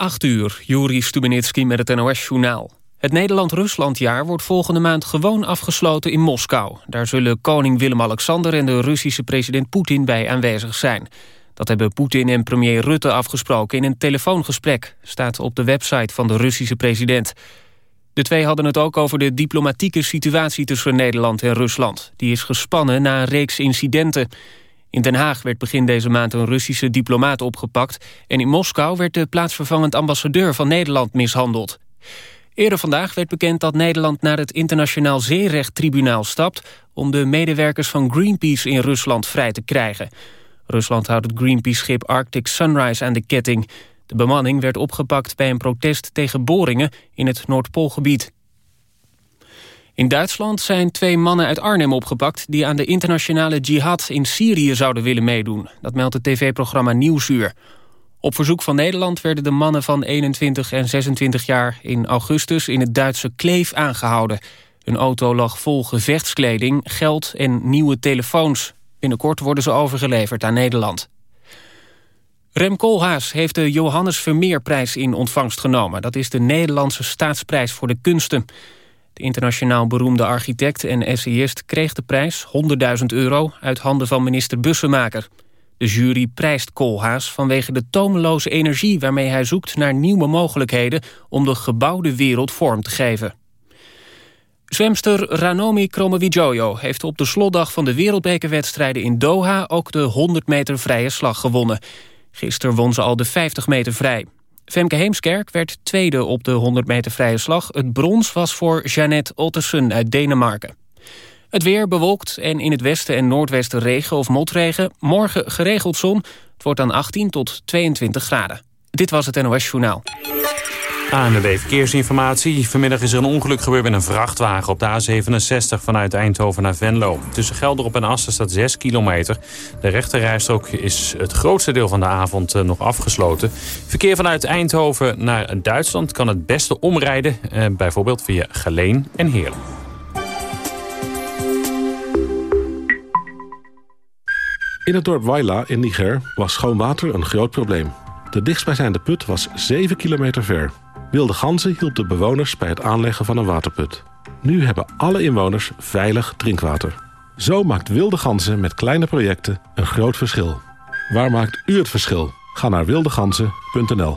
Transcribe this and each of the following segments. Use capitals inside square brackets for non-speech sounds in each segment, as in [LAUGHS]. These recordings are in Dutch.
8 uur, Juri Stubenitski met het NOS-journaal. Het Nederland-Ruslandjaar wordt volgende maand gewoon afgesloten in Moskou. Daar zullen koning Willem-Alexander en de Russische president Poetin bij aanwezig zijn. Dat hebben Poetin en premier Rutte afgesproken in een telefoongesprek... staat op de website van de Russische president. De twee hadden het ook over de diplomatieke situatie tussen Nederland en Rusland. Die is gespannen na een reeks incidenten... In Den Haag werd begin deze maand een Russische diplomaat opgepakt... en in Moskou werd de plaatsvervangend ambassadeur van Nederland mishandeld. Eerder vandaag werd bekend dat Nederland naar het Internationaal Zeerechttribunaal stapt... om de medewerkers van Greenpeace in Rusland vrij te krijgen. Rusland houdt het Greenpeace-schip Arctic Sunrise aan de ketting. De bemanning werd opgepakt bij een protest tegen boringen in het Noordpoolgebied. In Duitsland zijn twee mannen uit Arnhem opgepakt... die aan de internationale jihad in Syrië zouden willen meedoen. Dat meldt het tv-programma Nieuwsuur. Op verzoek van Nederland werden de mannen van 21 en 26 jaar... in augustus in het Duitse Kleef aangehouden. Hun auto lag vol gevechtskleding, geld en nieuwe telefoons. Binnenkort worden ze overgeleverd aan Nederland. Rem Koolhaas heeft de Johannes Vermeerprijs in ontvangst genomen. Dat is de Nederlandse staatsprijs voor de kunsten. Internationaal beroemde architect en essayist kreeg de prijs, 100.000 euro, uit handen van minister Bussemaker. De jury prijst Koolhaas vanwege de tomeloze energie waarmee hij zoekt naar nieuwe mogelijkheden om de gebouwde wereld vorm te geven. Zwemster Ranomi Kromowidjojo heeft op de slotdag van de wereldbekerwedstrijden in Doha ook de 100 meter vrije slag gewonnen. Gisteren won ze al de 50 meter vrij. Femke Heemskerk werd tweede op de 100 meter vrije slag. Het brons was voor Jeannette Ottersen uit Denemarken. Het weer bewolkt en in het westen en noordwesten regen of motregen. Morgen geregeld zon. Het wordt dan 18 tot 22 graden. Dit was het NOS Journaal. ANWB Verkeersinformatie. Vanmiddag is er een ongeluk gebeurd met een vrachtwagen op de A67 vanuit Eindhoven naar Venlo. Tussen Gelderop en Assen staat 6 kilometer. De rechterrijstrook is het grootste deel van de avond eh, nog afgesloten. Verkeer vanuit Eindhoven naar Duitsland kan het beste omrijden, eh, bijvoorbeeld via Geleen en Heerlen. In het dorp Waila in Niger was schoon water een groot probleem. De dichtstbijzijnde put was 7 kilometer ver. Wilde Ganzen hielp de bewoners bij het aanleggen van een waterput. Nu hebben alle inwoners veilig drinkwater. Zo maakt Wilde Ganzen met kleine projecten een groot verschil. Waar maakt u het verschil? Ga naar wildeganzen.nl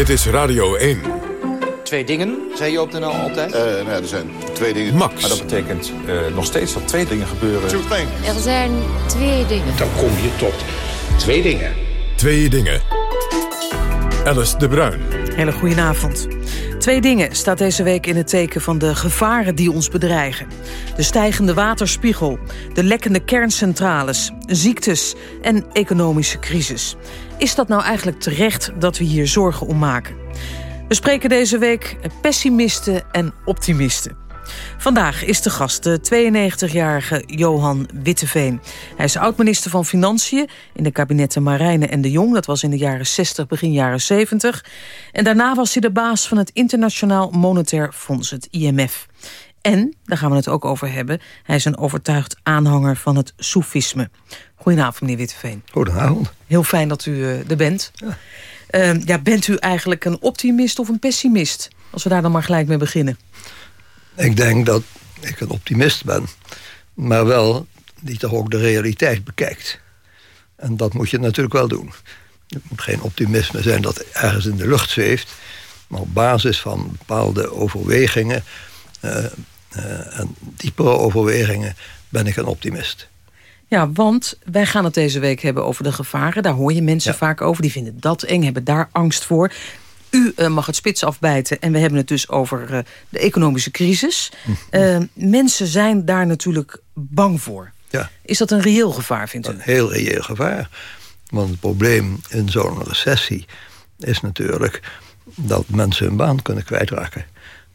Dit is Radio 1. Twee dingen, zei je op de NL altijd? Uh, nou ja, er zijn twee dingen. Max. Maar dat betekent uh, nog steeds dat twee dingen gebeuren. Er zijn twee dingen. Dan kom je tot twee dingen. Twee dingen. Alice de Bruin. Hele goedenavond. Twee dingen staat deze week in het teken van de gevaren die ons bedreigen. De stijgende waterspiegel, de lekkende kerncentrales, ziektes en economische crisis. Is dat nou eigenlijk terecht dat we hier zorgen om maken? We spreken deze week pessimisten en optimisten. Vandaag is de gast de 92-jarige Johan Witteveen. Hij is oud-minister van Financiën in de kabinetten Marijnen en de Jong. Dat was in de jaren 60, begin jaren 70. En daarna was hij de baas van het Internationaal Monetair Fonds, het IMF. En, daar gaan we het ook over hebben... hij is een overtuigd aanhanger van het soefisme. Goedenavond, meneer Witteveen. Goedenavond. Heel fijn dat u uh, er bent. Ja. Uh, ja, bent u eigenlijk een optimist of een pessimist? Als we daar dan maar gelijk mee beginnen. Ik denk dat ik een optimist ben. Maar wel die toch ook de realiteit bekijkt. En dat moet je natuurlijk wel doen. Het moet geen optimisme zijn dat ergens in de lucht zweeft. Maar op basis van bepaalde overwegingen... Uh, uh, en diepere overwegingen ben ik een optimist. Ja, want wij gaan het deze week hebben over de gevaren. Daar hoor je mensen ja. vaak over. Die vinden dat eng, hebben daar angst voor. U uh, mag het spits afbijten en we hebben het dus over uh, de economische crisis. Uh, mensen zijn daar natuurlijk bang voor. Ja. Is dat een reëel gevaar, vindt u? Een heel reëel gevaar. Want het probleem in zo'n recessie is natuurlijk dat mensen hun baan kunnen kwijtraken.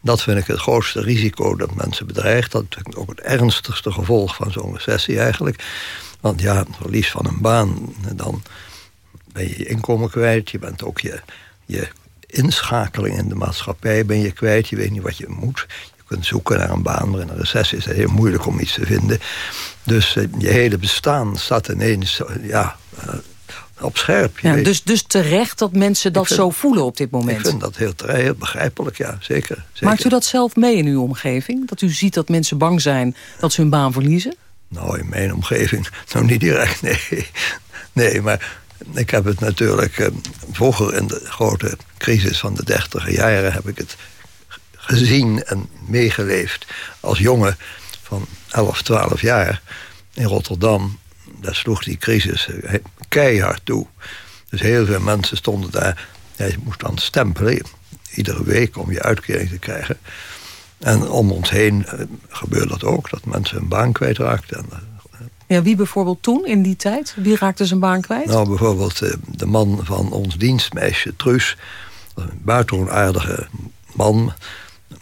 Dat vind ik het grootste risico dat mensen bedreigt. Dat vind ik ook het ernstigste gevolg van zo'n recessie eigenlijk. Want ja, verlies van een baan, dan ben je je inkomen kwijt. Je bent ook je, je inschakeling in de maatschappij ben je kwijt. Je weet niet wat je moet. Je kunt zoeken naar een baan, maar in een recessie is het heel moeilijk om iets te vinden. Dus eh, je hele bestaan staat ineens ja, uh, op scherp. Ja, dus, dus terecht dat mensen dat zo voelen op dit moment? Ik vind dat heel, heel begrijpelijk, ja, zeker, zeker. Maakt u dat zelf mee in uw omgeving? Dat u ziet dat mensen bang zijn dat ze hun baan verliezen? Nou, in mijn omgeving, [LAUGHS] nou niet direct, nee. Nee, maar ik heb het natuurlijk... Eh, vroeger in de grote crisis van de dertiger jaren... heb ik het gezien en meegeleefd als jongen van 11, 12 jaar in Rotterdam. Daar sloeg die crisis keihard toe. Dus heel veel mensen stonden daar... Je moest dan stempelen, iedere week om je uitkering te krijgen. En om ons heen uh, gebeurde dat ook, dat mensen hun baan kwijtraakten. En, ja, wie bijvoorbeeld toen, in die tijd? Wie raakte zijn baan kwijt? Nou, bijvoorbeeld uh, de man van ons dienstmeisje, Truus. Een buitengewoon aardige man.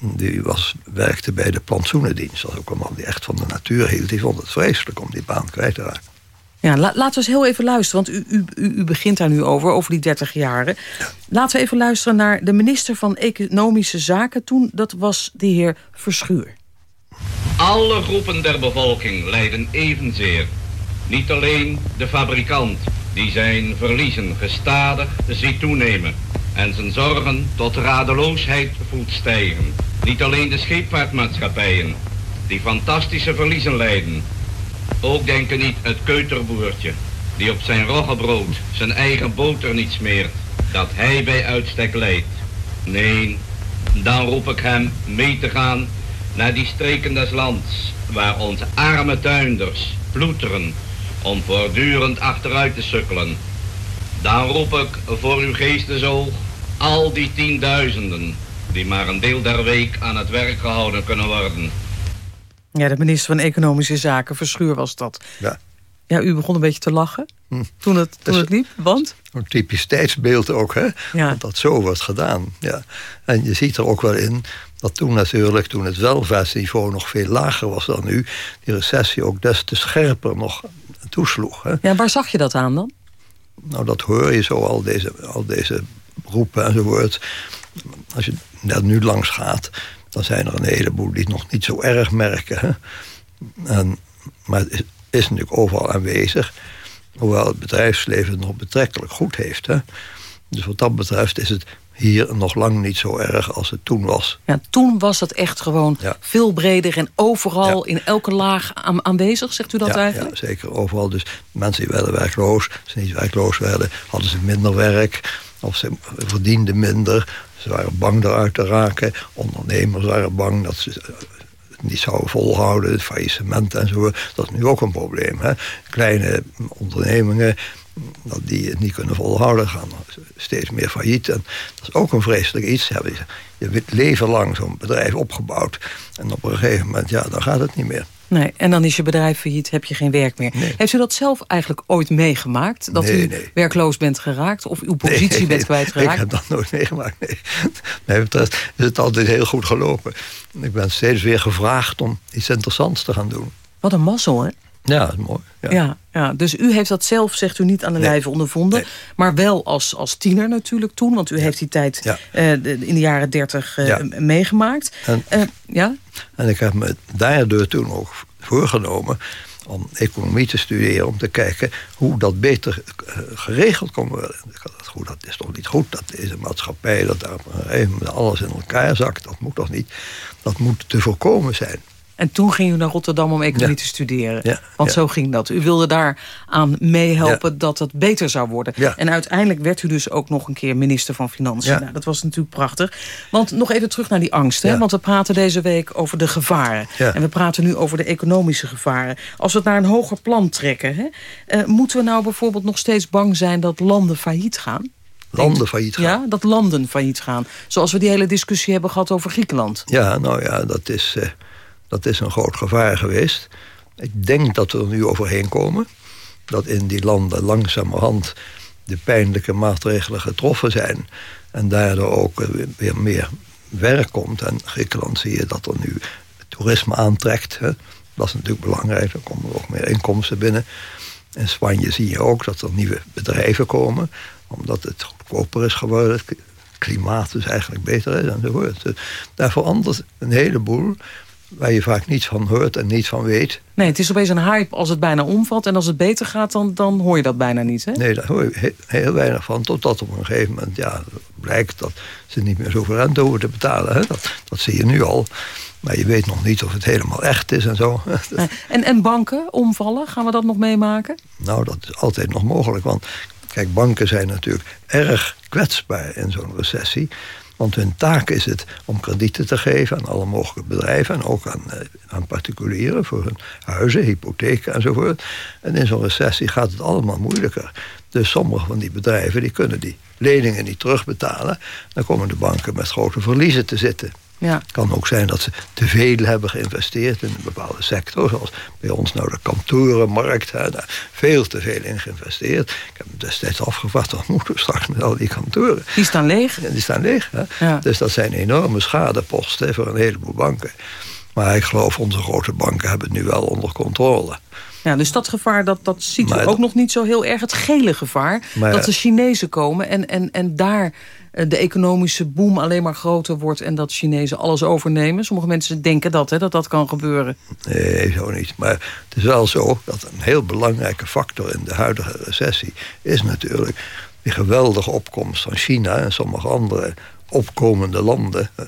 Die was, werkte bij de plantsoenendienst. Dat was ook een man die echt van de natuur hield. Die vond het vreselijk om die baan kwijt te raken. Ja, la, laten we eens heel even luisteren, want u, u, u begint daar nu over, over die 30 jaren. Laten we even luisteren naar de minister van Economische Zaken toen. Dat was de heer Verschuur. Alle groepen der bevolking lijden evenzeer. Niet alleen de fabrikant, die zijn verliezen gestadig ziet toenemen... en zijn zorgen tot radeloosheid voelt stijgen. Niet alleen de scheepvaartmaatschappijen, die fantastische verliezen lijden... Ook denken niet het keuterboertje, die op zijn roggebrood zijn eigen boter niet smeert, dat hij bij uitstek leidt. Nee, dan roep ik hem mee te gaan naar die streken des lands, waar onze arme tuinders ploeteren om voortdurend achteruit te sukkelen. Dan roep ik voor uw geestesoog al die tienduizenden die maar een deel der week aan het werk gehouden kunnen worden. Ja, de minister van Economische Zaken, Verschuur was dat. Ja. Ja, u begon een beetje te lachen hm. toen, het, toen het liep, want? Een typisch tijdsbeeld ook, hè? Ja. Dat dat zo wordt gedaan, ja. En je ziet er ook wel in dat toen natuurlijk, toen het welvaartsniveau nog veel lager was dan nu... die recessie ook des te scherper nog toesloeg. Hè? Ja, waar zag je dat aan dan? Nou, dat hoor je zo, al deze, al deze beroepen enzovoort. Als je daar nu langs gaat dan zijn er een heleboel die het nog niet zo erg merken. Hè? En, maar het is, is, natuurlijk overal aanwezig. Hoewel het bedrijfsleven het nog betrekkelijk goed heeft. Hè? Dus wat dat betreft is het hier nog lang niet zo erg als het toen was. Ja, toen was het echt gewoon veel breder en overal in elke laag aanwezig, zegt u dat eigenlijk? Ja, zeker overal. Dus mensen die werden werkloos, ze niet werkloos werden, hadden ze minder werk of ze verdienden minder. Ze waren bang eruit te raken. Ondernemers waren bang dat ze niet zouden volhouden. Het faillissement en zo. Dat is nu ook een probleem. Hè? Kleine ondernemingen die het niet kunnen volhouden gaan steeds meer failliet. En dat is ook een vreselijk iets. Je hebt leven lang zo'n bedrijf opgebouwd. En op een gegeven moment, ja, dan gaat het niet meer. Nee, en dan is je bedrijf failliet, heb je geen werk meer. Heeft u dat zelf eigenlijk ooit meegemaakt? Dat u werkloos bent geraakt of uw positie bent kwijtgeraakt? Ik heb dat nooit meegemaakt, nee. Nee, betreft is het altijd heel goed gelopen. Ik ben steeds weer gevraagd om iets interessants te gaan doen. Wat een mazzel, hè? Ja, dat is mooi. Ja. ja. Ja, dus u heeft dat zelf, zegt u, niet aan de nee. lijve ondervonden. Maar wel als, als tiener natuurlijk toen. Want u heeft die tijd ja. uh, de, in de jaren dertig uh, meegemaakt. En, uh, ja? en ik heb me daardoor toen ook voorgenomen om economie te studeren... om te kijken hoe dat beter geregeld kon worden. Goed, dat is toch niet goed, dat deze maatschappij... dat daar alles in elkaar zakt, dat moet toch niet. Dat moet te voorkomen zijn. En toen ging u naar Rotterdam om economie te studeren. Want zo ging dat. U wilde daar aan meehelpen dat het beter zou worden. En uiteindelijk werd u dus ook nog een keer minister van Financiën. Nou, dat was natuurlijk prachtig. Want nog even terug naar die angst. Hè? Want we praten deze week over de gevaren. En we praten nu over de economische gevaren. Als we het naar een hoger plan trekken... Hè, uh, moeten we nou bijvoorbeeld nog steeds bang zijn dat landen failliet gaan? Landen failliet gaan? Ja, dat landen failliet gaan. Zoals we die hele discussie hebben gehad over Griekenland. Ja, nou ja, dat is... Uh dat is een groot gevaar geweest. Ik denk dat we er nu overheen komen. Dat in die landen langzamerhand de pijnlijke maatregelen getroffen zijn. En daardoor ook weer meer werk komt. En Griekenland zie je dat er nu toerisme aantrekt. Hè. Dat is natuurlijk belangrijk, dan komen er ook meer inkomsten binnen. In Spanje zie je ook dat er nieuwe bedrijven komen, omdat het goedkoper is geworden. Het klimaat dus eigenlijk beter is enzovoort. Dus daar verandert een heleboel waar je vaak niets van hoort en niets van weet. Nee, het is opeens een hype als het bijna omvalt. En als het beter gaat, dan, dan hoor je dat bijna niet, hè? Nee, daar hoor je heel, weinig van. Totdat op een gegeven moment ja, blijkt dat ze niet meer zoveel rente hoeven te betalen. Hè? Dat, dat zie je nu al. Maar je weet nog niet of het helemaal echt is en zo. [LAUGHS] En, en banken omvallen, gaan we dat nog meemaken? Nou, dat is altijd nog mogelijk. Want kijk, banken zijn natuurlijk erg kwetsbaar in zo'n recessie. Want hun taak is het om kredieten te geven aan alle mogelijke bedrijven... en ook aan, eh, aan particulieren voor hun huizen, hypotheken enzovoort. En in zo'n recessie gaat het allemaal moeilijker. Dus sommige van die bedrijven die kunnen die leningen niet terugbetalen. Dan komen de banken met grote verliezen te zitten. Ja. Het kan ook zijn dat ze te veel hebben geïnvesteerd in een bepaalde sector. Zoals bij ons nou de kantorenmarkt. Hè, daar veel te veel in geïnvesteerd. Ik heb me destijds afgevraagd, wat moeten we straks met al die kantoren? Die staan leeg. die staan leeg. Hè? Dus dat zijn enorme schadeposten voor een heleboel banken. Maar ik geloof onze grote banken hebben het nu wel onder controle. Ja, dus dat gevaar, dat, dat ziet u ook nog niet zo heel erg. Het gele gevaar, dat de Chinezen komen en, en, en daar de economische boom alleen maar groter wordt... en dat Chinezen alles overnemen. Sommige mensen denken dat, hè, dat dat kan gebeuren. Nee, zo niet. Maar het is wel zo dat een heel belangrijke factor... in de huidige recessie is natuurlijk... die geweldige opkomst van China en sommige andere opkomende landen... Eh,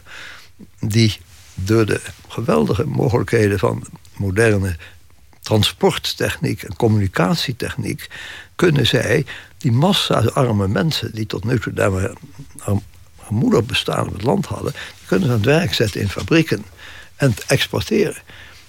die door de geweldige mogelijkheden van moderne transporttechniek en communicatietechniek... kunnen zij die massa arme mensen die tot nu toe daar maar moeder bestaan op het land hadden, die kunnen ze aan het werk zetten in fabrieken en exporteren.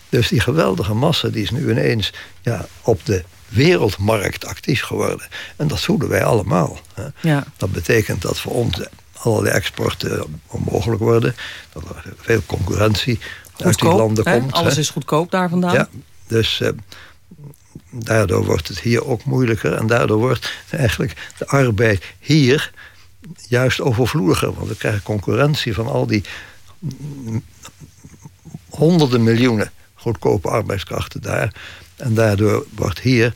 Dus die geweldige massa die is nu ineens ja, op de wereldmarkt actief geworden. En dat voelen wij allemaal. Hè. Ja. Dat betekent dat voor ons allerlei exporten onmogelijk worden. Dat er veel concurrentie uit die landen komt. Alles is goedkoop daar vandaan. Ja, dus uh, daardoor wordt het hier ook moeilijker. En daardoor wordt eigenlijk de arbeid hier juist overvloediger. Want we krijgen concurrentie van al die honderden miljoenen goedkope arbeidskrachten daar. En daardoor wordt hier...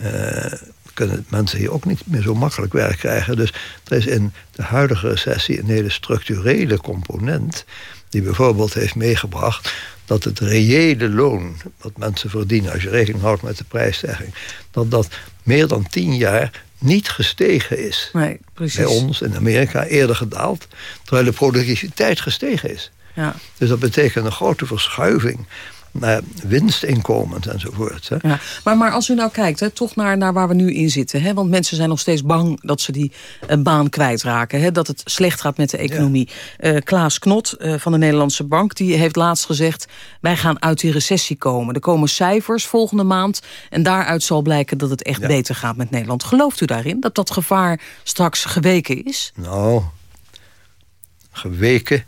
Uh, kunnen mensen hier ook niet meer zo makkelijk werk krijgen. Dus er is in de huidige recessie een hele structurele component... die bijvoorbeeld heeft meegebracht dat het reële loon wat mensen verdienen... als je rekening houdt met de prijsstijging... dat dat meer dan tien jaar niet gestegen is. Nee, precies. Bij ons in Amerika eerder gedaald... terwijl de productiviteit gestegen is. Ja. Dus dat betekent een grote verschuiving naar winstinkomens enzovoort. Hè. Ja, maar, maar als u nou kijkt, hè, toch naar, naar waar we nu in zitten. Hè, want mensen zijn nog steeds bang dat ze die uh, baan kwijtraken. Hè, dat het slecht gaat met de economie. Ja. Uh, Klaas Knot uh, van de Nederlandse Bank die heeft laatst gezegd... wij gaan uit die recessie komen. Er komen cijfers volgende maand. En daaruit zal blijken dat het echt ja. beter gaat met Nederland. Gelooft u daarin dat dat gevaar straks geweken is? Nou, geweken...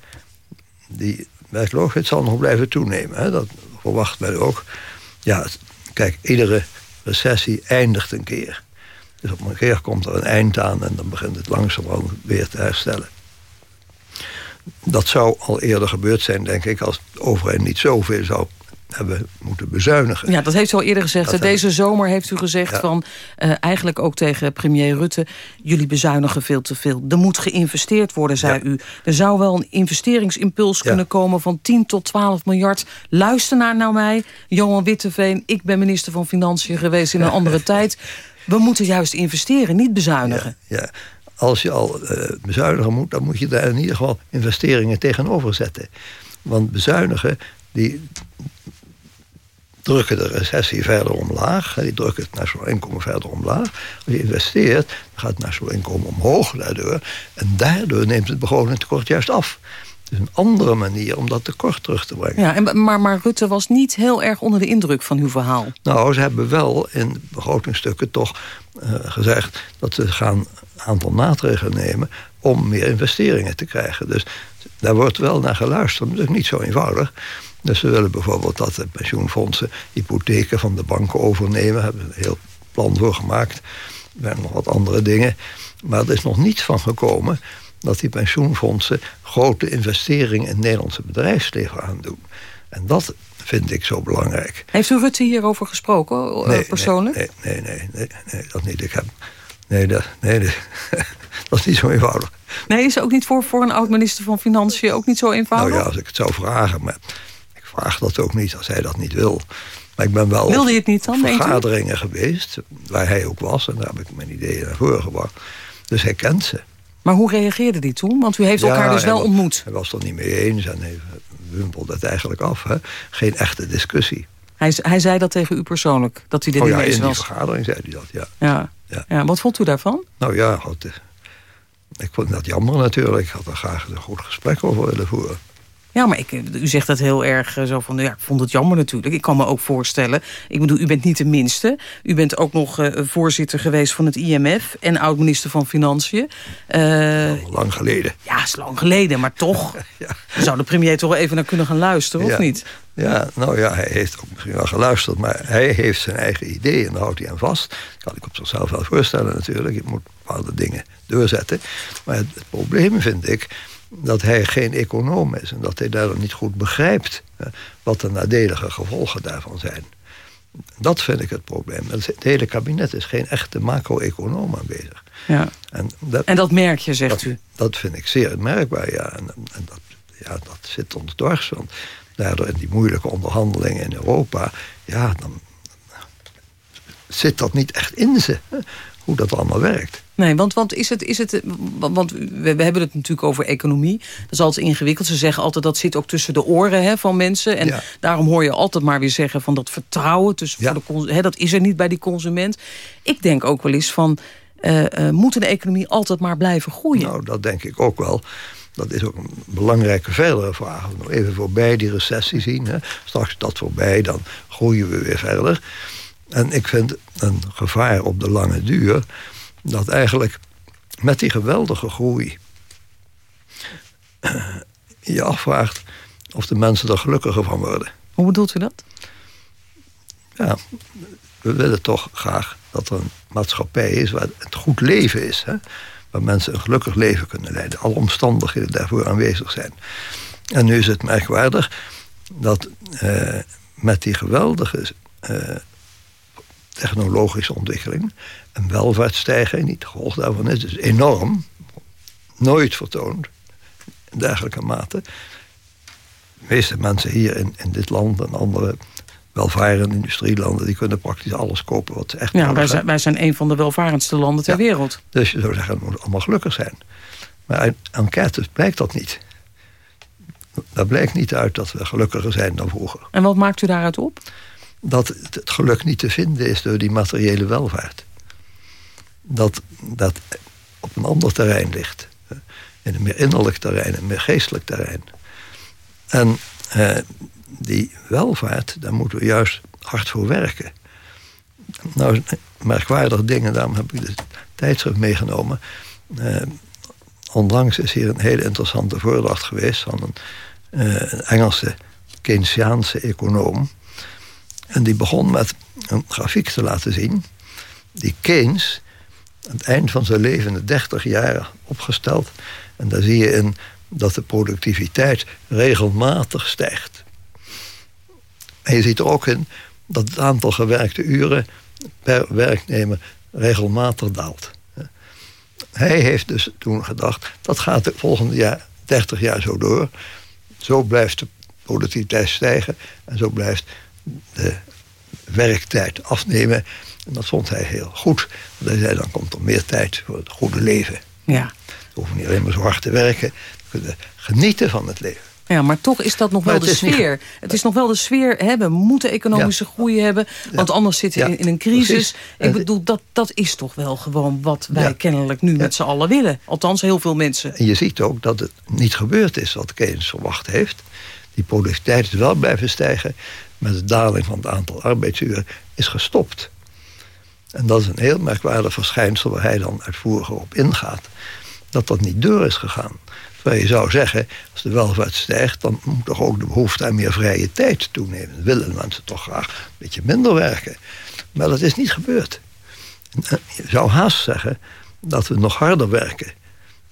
Die werkloosheid zal nog blijven toenemen. Hè? Dat verwacht men ook. Ja, kijk, iedere recessie eindigt een keer. Dus op een keer komt er een eind aan en dan begint het langzamerhand weer te herstellen. Dat zou al eerder gebeurd zijn, denk ik, als de overheid niet zoveel zou hebben moeten bezuinigen. Ja, dat heeft u al eerder gezegd. Deze zomer heeft u gezegd van, uh, eigenlijk ook tegen premier Rutte... jullie bezuinigen veel te veel. Er moet geïnvesteerd worden, zei u. Er zou wel een investeringsimpuls kunnen komen van 10 tot 12 miljard. Luister naar, naar mij, Johan Witteveen. Ik ben minister van Financiën geweest in een andere [LAUGHS] tijd. We moeten juist investeren, niet bezuinigen. ja als je al uh, bezuinigen moet, dan moet je daar in ieder geval investeringen tegenover zetten. Want bezuinigen, die, drukken de recessie verder omlaag. Die drukken het nationaal inkomen verder omlaag. Als je investeert, dan gaat het nationaal inkomen omhoog daardoor. En daardoor neemt het begrotingstekort juist af. Het is een andere manier om dat tekort terug te brengen. Ja, en, maar, maar Rutte was niet heel erg onder de indruk van uw verhaal. Nou, ze hebben wel in begrotingstukken toch uh, gezegd... dat ze gaan een aantal maatregelen nemen om meer investeringen te krijgen. Dus daar wordt wel naar geluisterd. Dat is niet zo eenvoudig. Dus ze willen bijvoorbeeld dat de pensioenfondsen hypotheken van de banken overnemen. Daar hebben ze een heel plan voor gemaakt. Er zijn nog wat andere dingen. Maar er is nog niets van gekomen dat die pensioenfondsen grote investeringen in het Nederlandse bedrijfsleven gaan doen. En dat vind ik zo belangrijk. Heeft u Rutte hierover gesproken, eh, nee, persoonlijk? Nee, nee, nee, nee, nee, dat niet. Ik heb, nee, dat, nee, [LAUGHS] dat is niet zo eenvoudig. Nee, is ook niet voor, voor een oud-minister van Financiën ook niet zo eenvoudig? Nou ja, als ik het zou vragen, maar vraag dat ook niet als hij dat niet wil. Maar ik ben wel Wilde je het niet dan, vergaderingen geweest, waar hij ook was. En daar heb ik mijn ideeën naar voren gebracht. Dus hij kent ze. Maar hoe reageerde die toen? Want u heeft elkaar dus wel ontmoet. Hij was het er niet mee eens en hij wimpelde het eigenlijk af. Hè? Geen echte discussie. Hij, hij zei dat tegen u persoonlijk, dat u dit oh, niet ja, eens was? in die vergadering zei hij dat, ja. Ja. Ja. ja. Wat vond u daarvan? Nou ja, ik vond dat jammer natuurlijk. Ik had er graag een goed gesprek over willen voeren. Ja, maar ik, u zegt dat heel erg eh, zo van... Ja, ik vond het jammer natuurlijk. Ik kan me ook voorstellen... Ik bedoel, u bent niet de minste. U bent ook nog uh, voorzitter geweest van het IMF... en oud-minister van Financiën. Uh, lang geleden. Ja, is lang geleden, maar toch... [LAUGHS] ja. zou de premier toch wel even naar kunnen gaan luisteren, ja. of niet? Ja, nou ja, hij heeft ook misschien wel geluisterd... maar hij heeft zijn eigen ideeën en daar houdt hij aan vast. Dat kan ik op zichzelf wel voorstellen natuurlijk. Je moet bepaalde dingen doorzetten. Maar het, het probleem vind ik dat hij geen econoom is... en dat hij daardoor niet goed begrijpt wat de nadelige gevolgen daarvan zijn. Dat vind ik het probleem. Het hele kabinet is geen echte macro-econoom aanwezig. Ja. En, dat, en dat merk je, zegt dat, u? Dat vind ik zeer merkbaar, ja. En, en dat, ja, dat zit ons dwars. Want daardoor in die moeilijke onderhandelingen in Europa... ja, dan zit dat niet echt in ze, hoe dat allemaal werkt. Nee, want, want is het, is het want we, we, hebben het natuurlijk over economie. Dat is altijd ingewikkeld. Ze zeggen altijd dat zit ook tussen de oren hè, van mensen. En ja. daarom hoor je altijd maar weer zeggen van dat vertrouwen. Ja. voor de, hè, dat is er niet bij die consument. Ik denk ook wel eens van, uh, uh, moet een economie altijd maar blijven groeien? Nou, dat denk ik ook wel. Dat is ook een belangrijke verdere vraag. Nog even voorbij die recessie zien. Hè. Straks dat voorbij, dan groeien we weer verder. En ik vind een gevaar op de lange duur... dat eigenlijk met die geweldige groei... je afvraagt of de mensen er gelukkiger van worden. Hoe bedoelt u dat? Ja, we willen toch graag dat er een maatschappij is... waar het goed leven is. Hè? Waar mensen een gelukkig leven kunnen leiden. Alle omstandigheden daarvoor aanwezig zijn. En nu is het merkwaardig dat uh, met die geweldige... Uh, technologische ontwikkeling en welvaartsstijging, niet gevolg daarvan is, dus enorm, nooit vertoond in dergelijke mate. De meeste mensen hier in, in dit land en andere welvarende industrielanden, die kunnen praktisch alles kopen wat ze echt ja, wij zijn, wij zijn een van de welvarendste landen ter ja, wereld. Dus je zou zeggen, het moet allemaal gelukkig zijn. Maar uit enquêtes blijkt dat niet. Daar blijkt niet uit dat we gelukkiger zijn dan vroeger. En wat maakt u daaruit op? Dat het geluk niet te vinden is door die materiële welvaart. Dat dat op een ander terrein ligt. In een meer innerlijk terrein, een meer geestelijk terrein. En eh, die welvaart, daar moeten we juist hard voor werken. Nou, merkwaardige dingen, daarom heb ik de tijdschrift meegenomen. Eh, onlangs is hier een hele interessante voordracht geweest... van een, uh, een Engelse Keynesiaanse econoom... En die begon met een grafiek te laten zien... die Keynes aan het eind van zijn leven, de 30 jaar, opgesteld. En daar zie je in dat de productiviteit regelmatig stijgt. En je ziet er ook in dat het aantal gewerkte uren per werknemer regelmatig daalt. Hij heeft dus toen gedacht, dat gaat de volgende jaar, 30 jaar zo door. Zo blijft de productiviteit stijgen en zo blijft de werktijd afnemen. En dat vond hij heel goed. Want hij zei, dan komt er meer tijd voor het goede leven. Ja. We hoeven niet alleen maar zo hard te werken. We kunnen genieten van het leven. Ja, maar toch is dat nog wel de sfeer. Niet... Het is nog wel de sfeer hebben. We moeten economische ja. groei hebben. Want ja. anders zitten we ja. in, in, een crisis. Precies. Ik bedoel, dat, dat is toch wel gewoon wat wij kennelijk nu met z'n allen willen. Althans, heel veel mensen. En je ziet ook dat het niet gebeurd is wat Keynes verwacht heeft. Die productiviteit is wel blijven stijgen met de daling van het aantal arbeidsuren is gestopt. En dat is een heel merkwaardig verschijnsel waar hij dan uitvoerig op ingaat. dat dat niet door is gegaan. Terwijl je zou zeggen, als de welvaart stijgt... dan moet toch ook de behoefte aan meer vrije tijd toenemen. Dan willen mensen toch graag een beetje minder werken. Maar dat is niet gebeurd. Je zou haast zeggen dat we nog harder werken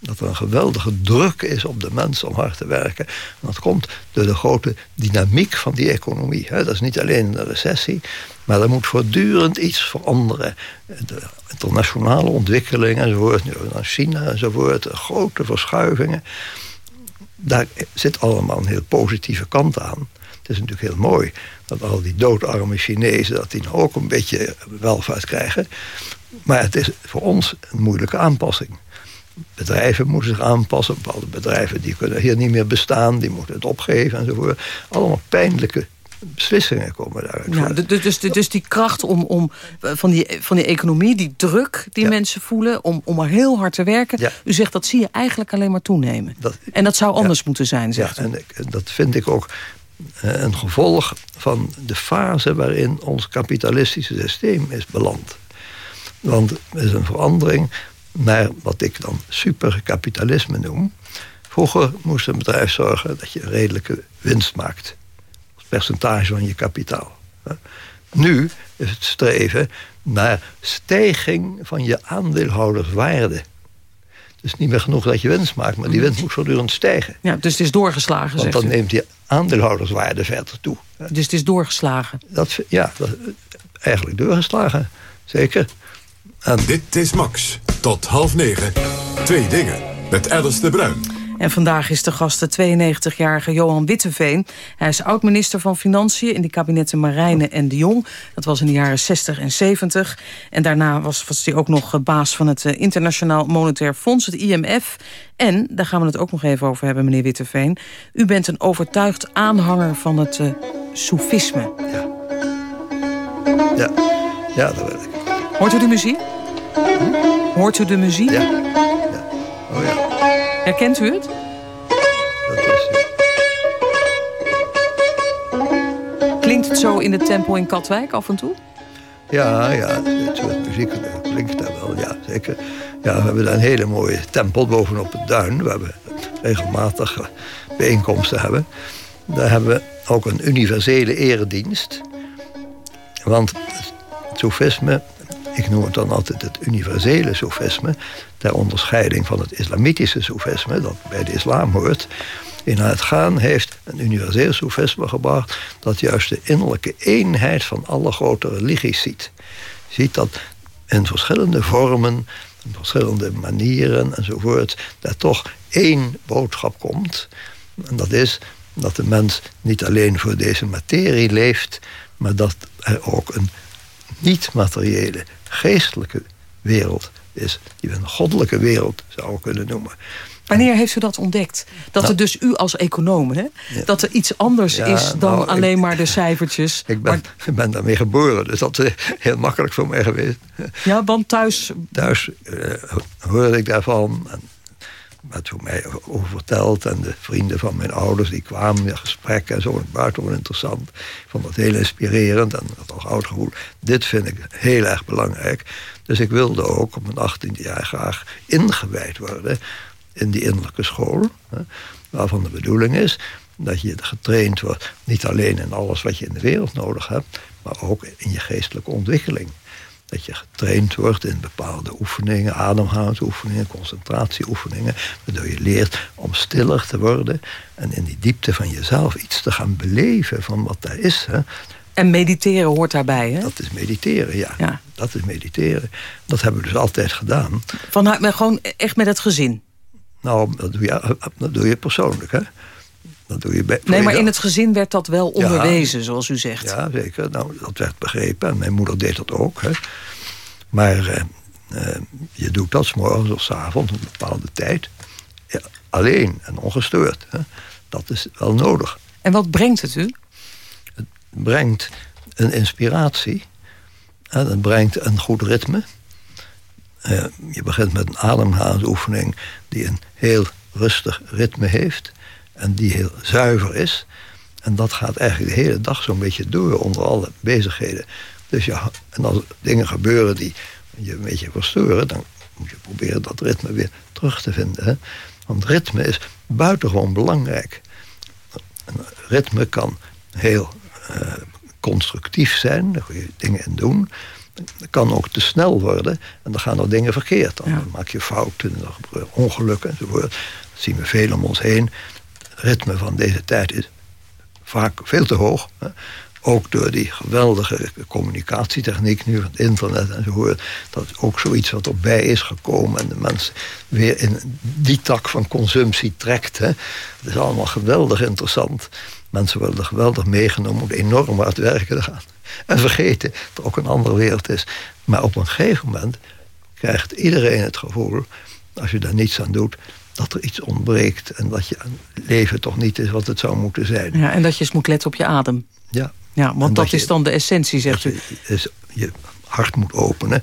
dat er een geweldige druk is op de mensen om hard te werken. En dat komt door de grote dynamiek van die economie. Dat is niet alleen een recessie, maar er moet voortdurend iets veranderen. De internationale ontwikkeling enzovoort, nu China enzovoort, grote verschuivingen. Daar zit allemaal een heel positieve kant aan. Het is natuurlijk heel mooi dat al die doodarme Chinezen... dat die nou ook een beetje welvaart krijgen. Maar het is voor ons een moeilijke aanpassing bedrijven moeten zich aanpassen. Bepaalde bedrijven die kunnen hier niet meer bestaan. Die moeten het opgeven enzovoort. Allemaal pijnlijke beslissingen komen daaruit. Ja, dus, dus, dus die kracht om, om, van, die, van die economie, die druk die mensen voelen... Om, om maar heel hard te werken. U zegt dat zie je eigenlijk alleen maar toenemen. Dat, en dat zou anders moeten zijn, zegt ja, En dat vind ik ook eh, een gevolg van de fase... waarin ons kapitalistische systeem is beland. Want er is een verandering naar wat ik dan superkapitalisme noem. Vroeger moest een bedrijf zorgen dat je redelijke winst maakt. Als percentage van je kapitaal. Nu is het streven naar stijging van je aandeelhouderswaarde. Dus niet meer genoeg dat je winst maakt, maar die winst moet voortdurend stijgen. Ja, dus het is doorgeslagen, Want dan neemt die aandeelhouderswaarde verder toe. Dus het is doorgeslagen? Dat, ja, dat, eigenlijk doorgeslagen, zeker. En dit is Max. Tot half negen. Twee dingen. Met Alice de Bruin. En vandaag is de gast de 92-jarige Johan Witteveen. Hij is oud-minister van Financiën in de kabinetten Marijne en de Jong. Dat was in de jaren 60 en 70. En daarna was, was hij ook nog baas van het eh, Internationaal Monetair Fonds, het IMF. En, daar gaan we het ook nog even over hebben, meneer Witteveen. U bent een overtuigd aanhanger van het uh, soefisme. Ja. Ja, ja dat weet ik. Hoort u de muziek? Hoort u de muziek? Ja. ja. Oh ja. Herkent u het? Dat is... Klinkt het zo in de tempo in Katwijk af en toe? Ja, ja, dit soort muziek klinkt daar wel, ja, zeker. Ja, we hebben daar een hele mooie tempel bovenop het duin... waar we regelmatig bijeenkomsten hebben. Daar hebben we ook een universele eredienst. Want het soefisme ik noem het dan altijd het universele soefisme... ter onderscheiding van het islamitische soefisme... dat bij de islam hoort... in het gaan heeft een universeel soefisme gebracht... dat juist de innerlijke eenheid van alle grote religies ziet. Ziet dat in verschillende vormen, in verschillende manieren enzovoort... daar toch één boodschap komt. En dat is dat de mens niet alleen voor deze materie leeft... maar dat er ook een niet-materiële geestelijke wereld is. Die we een goddelijke wereld zouden kunnen noemen. Wanneer heeft u dat ontdekt? Dat nou, er dus u als econoom, hè, dat er iets anders is dan nou, alleen maar de cijfertjes. [LAUGHS] Ik ben, ik ben daarmee geboren, dus dat is heel makkelijk voor mij geweest. Ja, want thuis... Thuis uh, hoorde ik daarvan. En werd voor mij over verteld. En de vrienden van mijn ouders die kwamen in gesprekken en zo. Buitengewoon interessant. Ik vond dat heel inspirerend en dat al oud gevoel. Dit vind ik heel erg belangrijk. Dus ik wilde ook op mijn 18e jaar graag ingewijd worden in die innerlijke school. Hè, waarvan de bedoeling is dat je getraind wordt. Niet alleen in alles wat je in de wereld nodig hebt. Maar ook in je geestelijke ontwikkeling. Dat je getraind wordt in bepaalde oefeningen, ademhalingsoefeningen, concentratieoefeningen. Waardoor je leert om stiller te worden en in die diepte van jezelf iets te gaan beleven van wat daar is. Hè. En mediteren hoort daarbij, hè? Dat is mediteren, ja. ja. Dat is mediteren. Dat hebben we dus altijd gedaan. Van, gewoon echt met het gezin? Nou, dat doe je, dat doe je persoonlijk, hè. Doe je bij, nee, maar in het gezin werd dat wel onderwezen, zoals u zegt. Ja, zeker. Nou, dat werd begrepen. En mijn moeder deed dat ook. Hè. Maar uh, uh, je doet dat s morgens of s avonds op een bepaalde tijd. Ja, alleen en ongestoord. Hè. Dat is wel nodig. En wat brengt het u? Het brengt een inspiratie. En het brengt een goed ritme. Uh, je begint met een ademhalingsoefening die een heel rustig ritme heeft en die heel zuiver is. En dat gaat eigenlijk de hele dag zo'n beetje door onder alle bezigheden. Dus ja, en als dingen gebeuren die je een beetje verstoren... dan moet je proberen dat ritme weer terug te vinden. Hè? Want ritme is buitengewoon belangrijk. Een ritme kan heel uh, constructief zijn, daar kun je dingen in doen. Het kan ook te snel worden en dan gaan er dingen verkeerd. Dan maak je fouten, dan gebeuren ongelukken enzovoort. Dat zien we veel om ons heen. Ritme van deze tijd is vaak veel te hoog. Hè. Ook door die geweldige communicatietechniek nu het internet enzovoort. Dat is ook zoiets wat erbij is gekomen en de mensen weer in die tak van consumptie trekt. Hè. Het is allemaal geweldig interessant. Mensen worden geweldig meegenomen om enorm hard werken gaan. En vergeten dat er ook een andere wereld is. Maar op een gegeven moment krijgt iedereen het gevoel, als je daar niets aan doet, dat er iets ontbreekt. En dat je leven toch niet is wat het zou moeten zijn. Ja, en dat je eens moet letten op je adem. Ja. Ja, want dat, is dan de essentie, zegt u. Je, je hart moet openen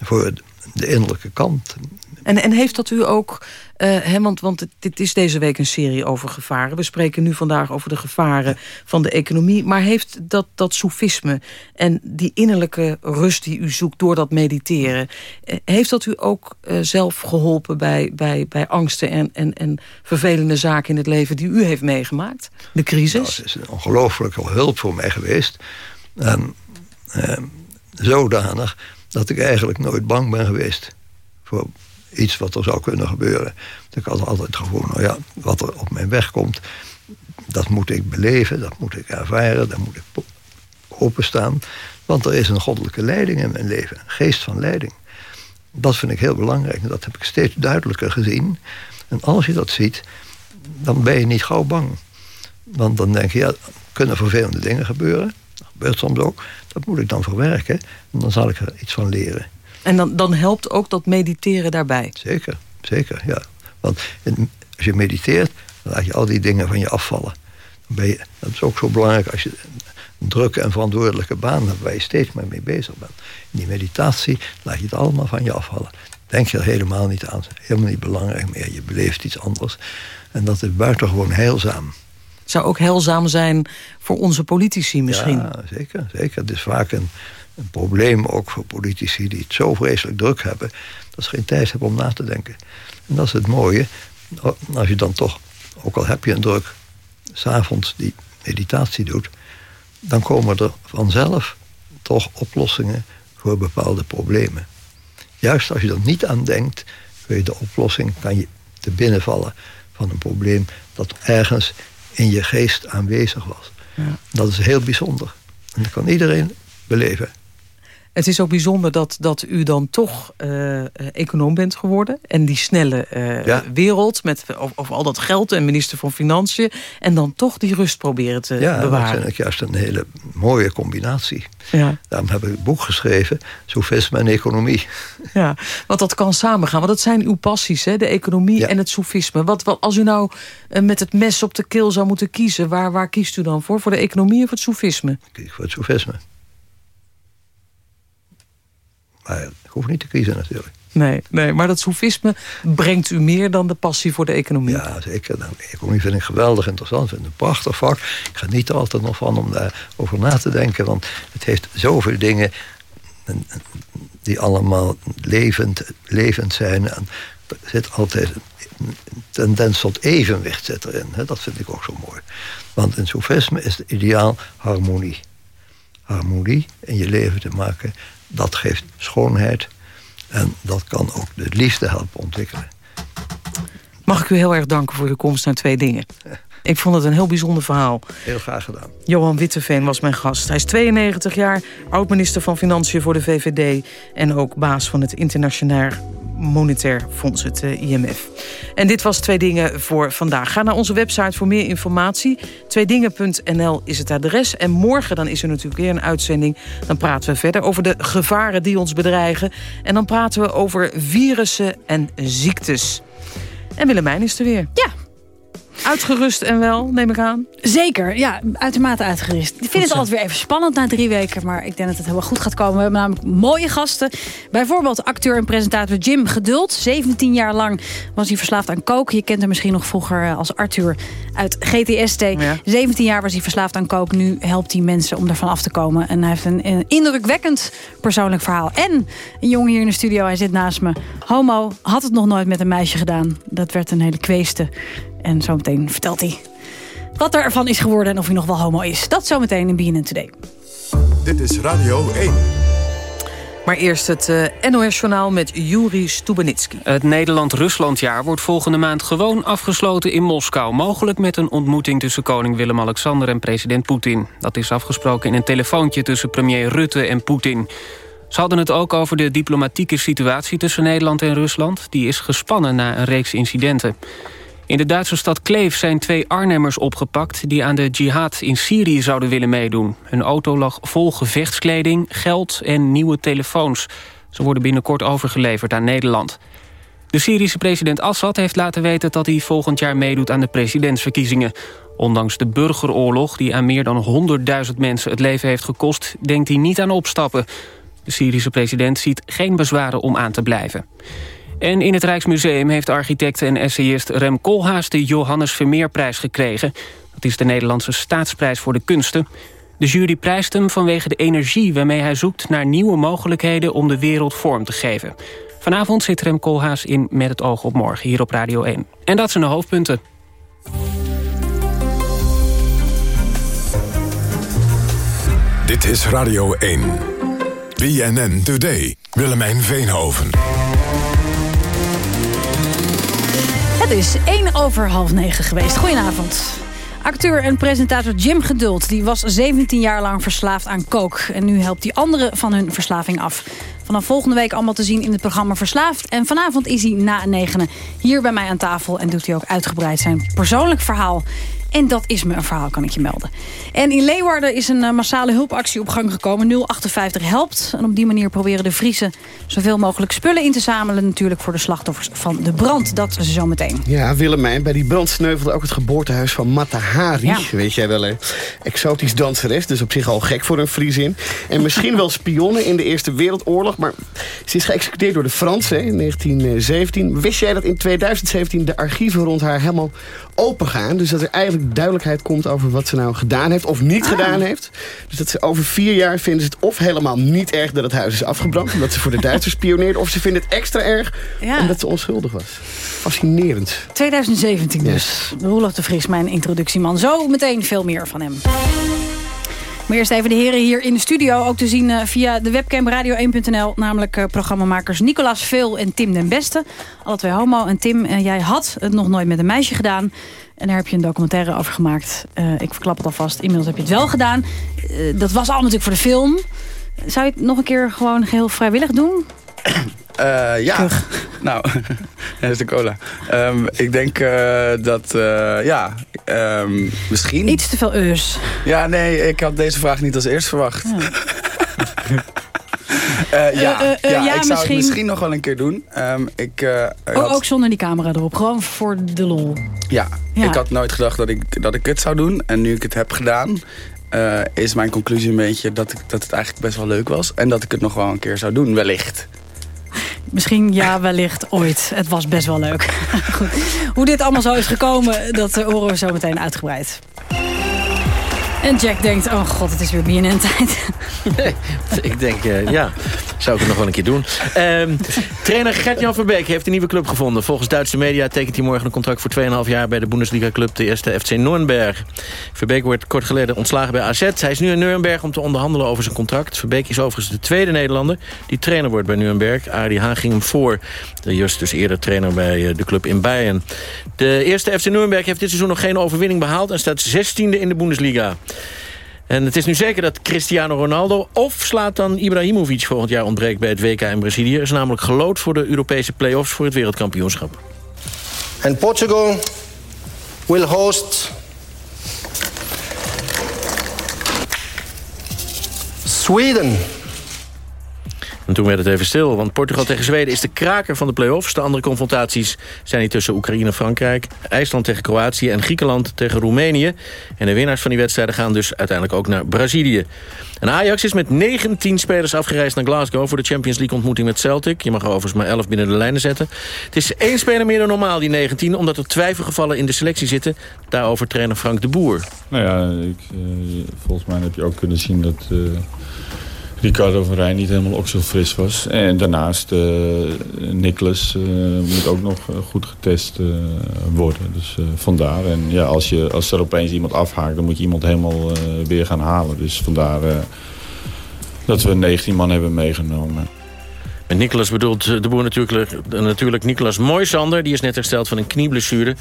voor de innerlijke kant. En, en heeft dat u ook, uh, want, want dit is deze week een serie over gevaren. We spreken nu vandaag over de gevaren van de economie. Maar heeft dat, dat soefisme en die innerlijke rust die u zoekt door dat mediteren... Eh, heeft dat u ook uh, zelf geholpen bij, bij, bij angsten en, en, en vervelende zaken in het leven... die u heeft meegemaakt? De crisis? Nou, het is een ongelooflijke hulp voor mij geweest. En zodanig dat ik eigenlijk nooit bang ben geweest voor iets wat er zou kunnen gebeuren. Ik had altijd gewoon, nou ja, wat er op mijn weg komt, dat moet ik beleven, dat moet ik ervaren, daar moet ik openstaan. Want er is een goddelijke leiding in mijn leven, een geest van leiding. Dat vind ik heel belangrijk en dat heb ik steeds duidelijker gezien. En als je dat ziet, dan ben je niet gauw bang. Want dan denk je, ja, kunnen vervelende dingen gebeuren. Dat gebeurt soms ook. Dat moet ik dan verwerken. En dan zal ik er iets van leren. En dan, dan helpt ook dat mediteren daarbij? Zeker, zeker, ja. Want als je mediteert, dan laat je al die dingen van je afvallen. Dan ben je, dat is ook zo belangrijk als je een drukke en verantwoordelijke baan hebt... waar je steeds maar mee bezig bent. In die meditatie laat je het allemaal van je afvallen. Denk je er helemaal niet aan. Helemaal niet belangrijk meer. Je beleeft iets anders. En dat is buitengewoon heilzaam zou ook heilzaam zijn voor onze politici misschien. Ja, zeker. zeker. Het is vaak een, een probleem ook voor politici die het zo vreselijk druk hebben... dat ze geen tijd hebben om na te denken. En dat is het mooie. Als je dan toch, ook al heb je een druk... s'avonds die meditatie doet... dan komen er vanzelf toch oplossingen voor bepaalde problemen. Juist als je er niet aan denkt... kun je de oplossing, kan je te binnenvallen van een probleem... dat ergens in je geest aanwezig was. Ja. Dat is heel bijzonder. En dat kan iedereen beleven. Het is ook bijzonder dat, dat u dan toch uh, econoom bent geworden. En die snelle uh, wereld met over, al dat geld en minister van Financiën. En dan toch die rust proberen te ja, bewaren. Ja, dat ik juist een hele mooie combinatie. Ja. Daarom heb ik een boek geschreven, Soefisme en Economie. Ja, want dat kan samengaan. Want dat zijn uw passies, hè? de economie en het soefisme. Wat, wat, als u nou met het mes op de keel zou moeten kiezen... Waar, waar kiest u dan voor? Voor de economie of het soefisme? Ik kies voor het soefisme. Maar ik hoef niet te kiezen natuurlijk. Nee, nee, maar dat soefisme brengt u meer dan de passie voor de economie. Ja, zeker. Nou, de economie vind ik geweldig interessant. Ik vind het een prachtig vak. Ik ga niet altijd nog van om daarover na te denken. Want het heeft zoveel dingen die allemaal levend, levend zijn. En er zit altijd een tendens tot evenwicht zit erin. Dat vind ik ook zo mooi. Want in soefisme is het ideaal harmonie. Harmonie in je leven te maken dat geeft schoonheid. En dat kan ook de liefde helpen ontwikkelen. Mag ik u heel erg danken voor uw komst naar Twee Dingen. Ik vond het een heel bijzonder verhaal. Heel graag gedaan. Johan Witteveen was mijn gast. Hij is 92 jaar, oud-minister van Financiën voor de VVD... en ook baas van het Internationaal Monetair Fonds, het eh, IMF. En dit was Twee Dingen voor vandaag. Ga naar onze website voor meer informatie. Tweedingen.nl is het adres. En morgen dan is er natuurlijk weer een uitzending. Dan praten we verder over de gevaren die ons bedreigen. En dan praten we over virussen en ziektes. En Willemijn is er weer. Ja, Uitgerust en wel, neem ik aan. Zeker, ja, uitermate uitgerust. Ik vind het altijd weer even spannend na drie weken... maar ik denk dat het heel goed gaat komen. We hebben namelijk mooie gasten. Bijvoorbeeld acteur en presentator Jim Geduld. 17 jaar lang was hij verslaafd aan coke. Je kent hem misschien nog vroeger eh, als Arthur uit GTST. 17 jaar was hij verslaafd aan coke. Nu helpt hij mensen om ervan af te komen. En hij heeft een, een indrukwekkend persoonlijk verhaal. En een jongen hier in de studio, hij zit naast me. Homo, had het nog nooit met een meisje gedaan. Dat werd een hele kweeste. En zometeen vertelt hij wat er ervan is geworden en of hij nog wel homo is. Dat zometeen in BNN Today. Dit is Radio 1. Maar eerst het uh, NOS-journaal met Juri Stubenitski. Het Nederland-Ruslandjaar wordt volgende maand gewoon afgesloten in Moskou. Mogelijk met een ontmoeting tussen koning Willem-Alexander en president Poetin. Dat is afgesproken in een telefoontje tussen premier Rutte en Poetin. Ze hadden het ook over de diplomatieke situatie tussen Nederland en Rusland. Die is gespannen na een reeks incidenten. In de Duitse stad Kleef zijn twee Arnhemmers opgepakt... die aan de jihad in Syrië zouden willen meedoen. Hun auto lag vol gevechtskleding, geld en nieuwe telefoons. Ze worden binnenkort overgeleverd aan Nederland. De Syrische president Assad heeft laten weten... dat hij volgend jaar meedoet aan de presidentsverkiezingen. Ondanks de burgeroorlog die aan meer dan 100.000 mensen het leven heeft gekost... denkt hij niet aan opstappen. De Syrische president ziet geen bezwaren om aan te blijven. En in het Rijksmuseum heeft architect en essayist Rem Koolhaas... de Johannes Vermeerprijs gekregen. Dat is de Nederlandse staatsprijs voor de kunsten. De jury prijst hem vanwege de energie waarmee hij zoekt... naar nieuwe mogelijkheden om de wereld vorm te geven. Vanavond zit Rem Koolhaas in Met het oog op morgen hier op Radio 1. En dat zijn de hoofdpunten. Dit is Radio 1. BNN Today. Willemijn Veenhoven. Het is 1 over half 9 geweest. Goedenavond. Acteur en presentator Jim Geduld die was 17 jaar lang verslaafd aan coke. En nu helpt hij anderen van hun verslaving af. Vanaf volgende week allemaal te zien in het programma Verslaafd. En vanavond is hij na negenen hier bij mij aan tafel... en doet hij ook uitgebreid zijn persoonlijk verhaal. En dat is me een verhaal, kan ik je melden. En in Leeuwarden is een massale hulpactie op gang gekomen. 058 helpt. En op die manier proberen de Friese zoveel mogelijk spullen in te zamelen. Natuurlijk voor de slachtoffers van de brand. Dat is zo meteen. Ja, Willemijn, bij die brand sneuvelde ook het geboortehuis van Matahari. Ja. Weet jij wel, hè? Exotisch danseres, dus op zich al gek voor een Friesin. En misschien wel spionnen in de Eerste Wereldoorlog. Maar ze is geëxecuteerd door de Fransen in 1917. Wist jij dat in 2017 de archieven rond haar helemaal open gaan? Dus dat er eigenlijk duidelijkheid komt over wat ze nou gedaan heeft of niet gedaan heeft. Dus dat ze over vier jaar vinden ze het of helemaal niet erg dat het huis is afgebrand... omdat ze voor de [LAUGHS] Duitsers spioneerde... of ze vinden het extra erg omdat ze onschuldig was. Fascinerend. 2017 dus. Yes. Roelof de Vries, mijn introductieman. Zo meteen veel meer van hem. Maar eerst even de heren hier in de studio. Ook te zien uh, via de webcam radio1.nl. Namelijk uh, programmamakers Nicolas Veel en Tim den Beste. Alle twee homo. En Tim, uh, jij had het nog nooit met een meisje gedaan. En daar heb je een documentaire over gemaakt. ik verklap het alvast. Inmiddels heb je het wel gedaan. dat was al natuurlijk voor de film. Zou je het nog een keer gewoon geheel vrijwillig doen? Uh, ja, [LAUGHS] nou, [LAUGHS] dat is de cola. Um, ik denk uh, dat, uh, ja, um, misschien... Iets te veel eus. Ja, nee, ik had deze vraag niet als eerst verwacht. Ja. [LAUGHS] ja, ja, ja, ik zou misschien... het misschien nog wel een keer doen. Um, ik, oh, had... Ook zonder die camera erop, gewoon voor de lol. Ja, ik had nooit gedacht dat ik, dat ik het zou doen. En nu ik het heb gedaan, is mijn conclusie een beetje dat, ik, dat het eigenlijk best wel leuk was. En dat ik het nog wel een keer zou doen, wellicht. Misschien ja, wellicht ooit. Het was best wel leuk. [LAUGHS] Goed. Hoe dit allemaal zo is gekomen, dat horen we zo meteen uitgebreid. En Jack denkt, oh god, het is weer BNN-tijd. [LAUGHS] Ik denk, uh, ja, zou ik het nog wel een keer doen. Um, trainer Gert-Jan Verbeek heeft een nieuwe club gevonden. Volgens Duitse media tekent hij morgen een contract voor 2,5 jaar... bij de Bundesliga-club, de eerste FC Nürnberg. Verbeek wordt kort geleden ontslagen bij AZ. Hij is nu in Nürnberg om te onderhandelen over zijn contract. Verbeek is overigens de tweede Nederlander die trainer wordt bij Nürnberg. Arie Haan ging hem voor. De Just dus eerder trainer bij eh, de club in Bayern. De eerste FC Nürnberg heeft dit seizoen nog geen overwinning behaald... en staat 16e in de Bundesliga. En het is nu zeker dat Cristiano Ronaldo of slaat dan Ibrahimovic volgend jaar ontbreekt bij het WK in Brazilië. is namelijk gelood voor de Europese play-offs voor het wereldkampioenschap. En Portugal will host Sweden. En toen werd het even stil, want Portugal tegen Zweden is de kraker van de play-offs. De andere confrontaties zijn die tussen Oekraïne en Frankrijk... IJsland tegen Kroatië en Griekenland tegen Roemenië. En de winnaars van die wedstrijden gaan dus uiteindelijk ook naar Brazilië. En Ajax is met 19 spelers afgereisd naar Glasgow... voor de Champions League ontmoeting met Celtic. Je mag er overigens maar 11 binnen de lijnen zetten. Het is één speler meer dan normaal, die 19... omdat er twijfelgevallen in de selectie zitten. Daarover trainer Frank de Boer. Nou ja, ik, uh, volgens mij heb je ook kunnen zien dat... Uh, Ricardo van Rijn niet helemaal ook zo fris was. En daarnaast, uh, Nicolas moet ook nog goed getest worden. Dus vandaar. En ja, als, je, als er opeens iemand afhaakt, dan moet je iemand helemaal weer gaan halen. Dus vandaar dat we 19 man hebben meegenomen. Met Nicolas bedoelt de boer natuurlijk, natuurlijk Nicolas Moisander. Die is net hersteld van een knieblessure.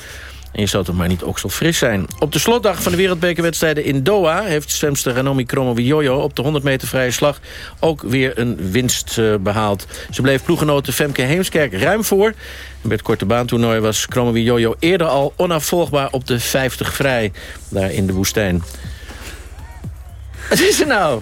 En je zou toch maar niet fris zijn. Op de slotdag van de wereldbekerwedstrijden in Doha... heeft zwemster Ranomi Kromowidjojo op de 100 meter vrije slag... ook weer een winst uh, behaald. Ze bleef ploeggenote Femke Heemskerk ruim voor. Bij het korte baantoernooi was Kromowidjojo eerder al onafvolgbaar... op de 50 vrij, daar in de woestijn. Wat is er nou?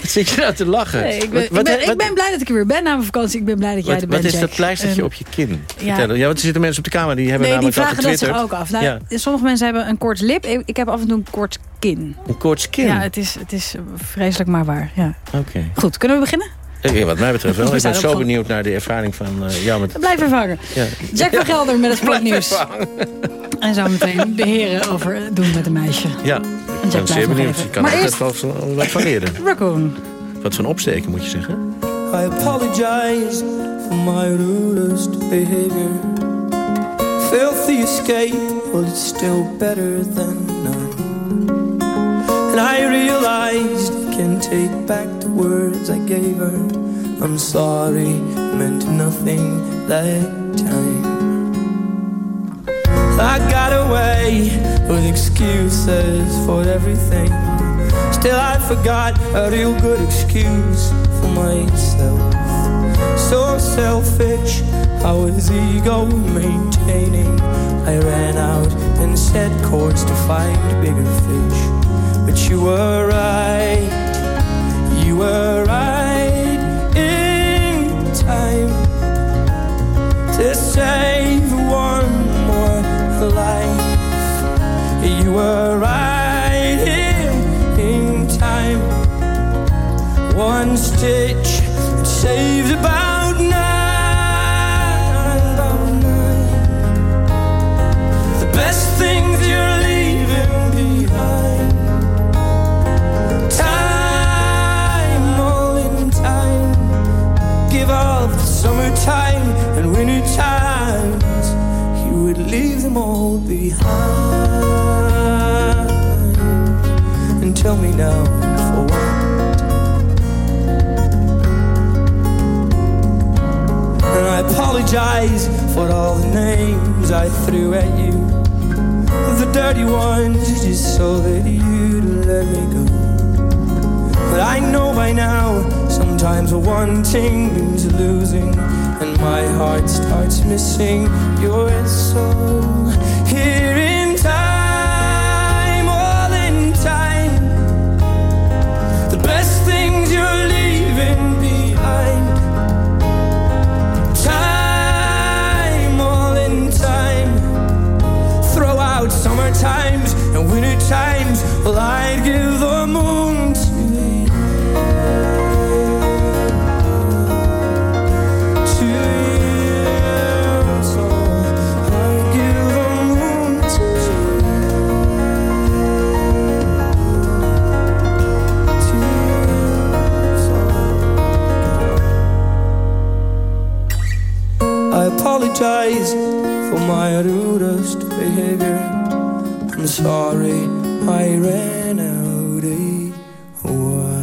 Wat zit je nou te lachen? Nee, ik, ben, wat, wat, ik, ben, ik, ben, blij dat ik er weer ben na mijn vakantie. Ik ben blij dat jij er bent, Wat is dat pleistertje op je kin? Ja. ja, want er zitten mensen op de kamer die hebben nee, namelijk die vragen dat zich ook af. Nou, ja. Sommige mensen hebben een kort lip. Ik heb af en toe een kort kin. Een kort kin? Ja, het is, het is vreselijk maar waar. Ja. Oké. Okay. Goed, kunnen we beginnen? Ja, wat mij betreft [LAUGHS] wel. Ik ben zo benieuwd naar de ervaring van uh, jou. Met... Blijf ervangen. Ja. Jack van Gelder met het [LAUGHS] sportnieuws. En zo meteen de heren over doen met een meisje. Ja, ik ben zeer benieuwd. Je kan er altijd wel wat van leren. Raccoon. Wat van opsteken moet je zeggen. I apologize for my rudest behavior. Filthy escape, well it's still better than none. And I realized I can take back the words I gave her. I'm sorry, meant nothing that time. I got away with excuses for everything. Still I forgot a real good excuse for myself. So selfish, I was ego maintaining? I ran out and set course to find bigger fish. But you were right, you were right in time To save You were right here in time. one stitch saves about nine, about nine. The best things you're leaving behind. Time, all in time. Give up the summertime and winter times. Leave them all behind. And tell me now for what. And I apologize for all the names I threw at you. The dirty ones, just so that you'd let me go. But I know by now, sometimes wanting means losing. And my heart starts missing your soul. Here in time, all in time. The best things you're leaving behind. Time, all in time, throw out summer times and winter times. Well, I'd give the moon apologize for my rudest behavior. I'm sorry I ran out while.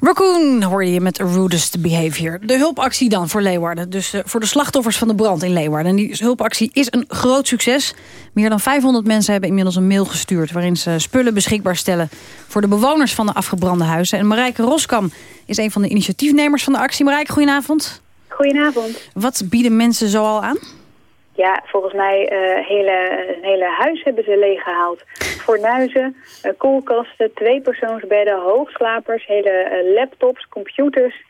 Raccoon hoorde je met Rudest Behavior. De hulpactie dan voor Leeuwarden. Dus uh, voor de slachtoffers van de brand in Leeuwarden. En die hulpactie is een groot succes. Meer dan 500 mensen hebben inmiddels een mail gestuurd... waarin ze spullen beschikbaar stellen voor de bewoners van de afgebrande huizen. En Marijke Roskam is een van de initiatiefnemers van de actie. Marijke, goedenavond. Goedenavond. Wat bieden mensen zoal aan? Ja, volgens mij uh, hele, een hele huis hebben ze leeggehaald. Fornuizen, uh, koelkasten, tweepersoonsbedden, hoogslapers, hele uh, laptops, computers.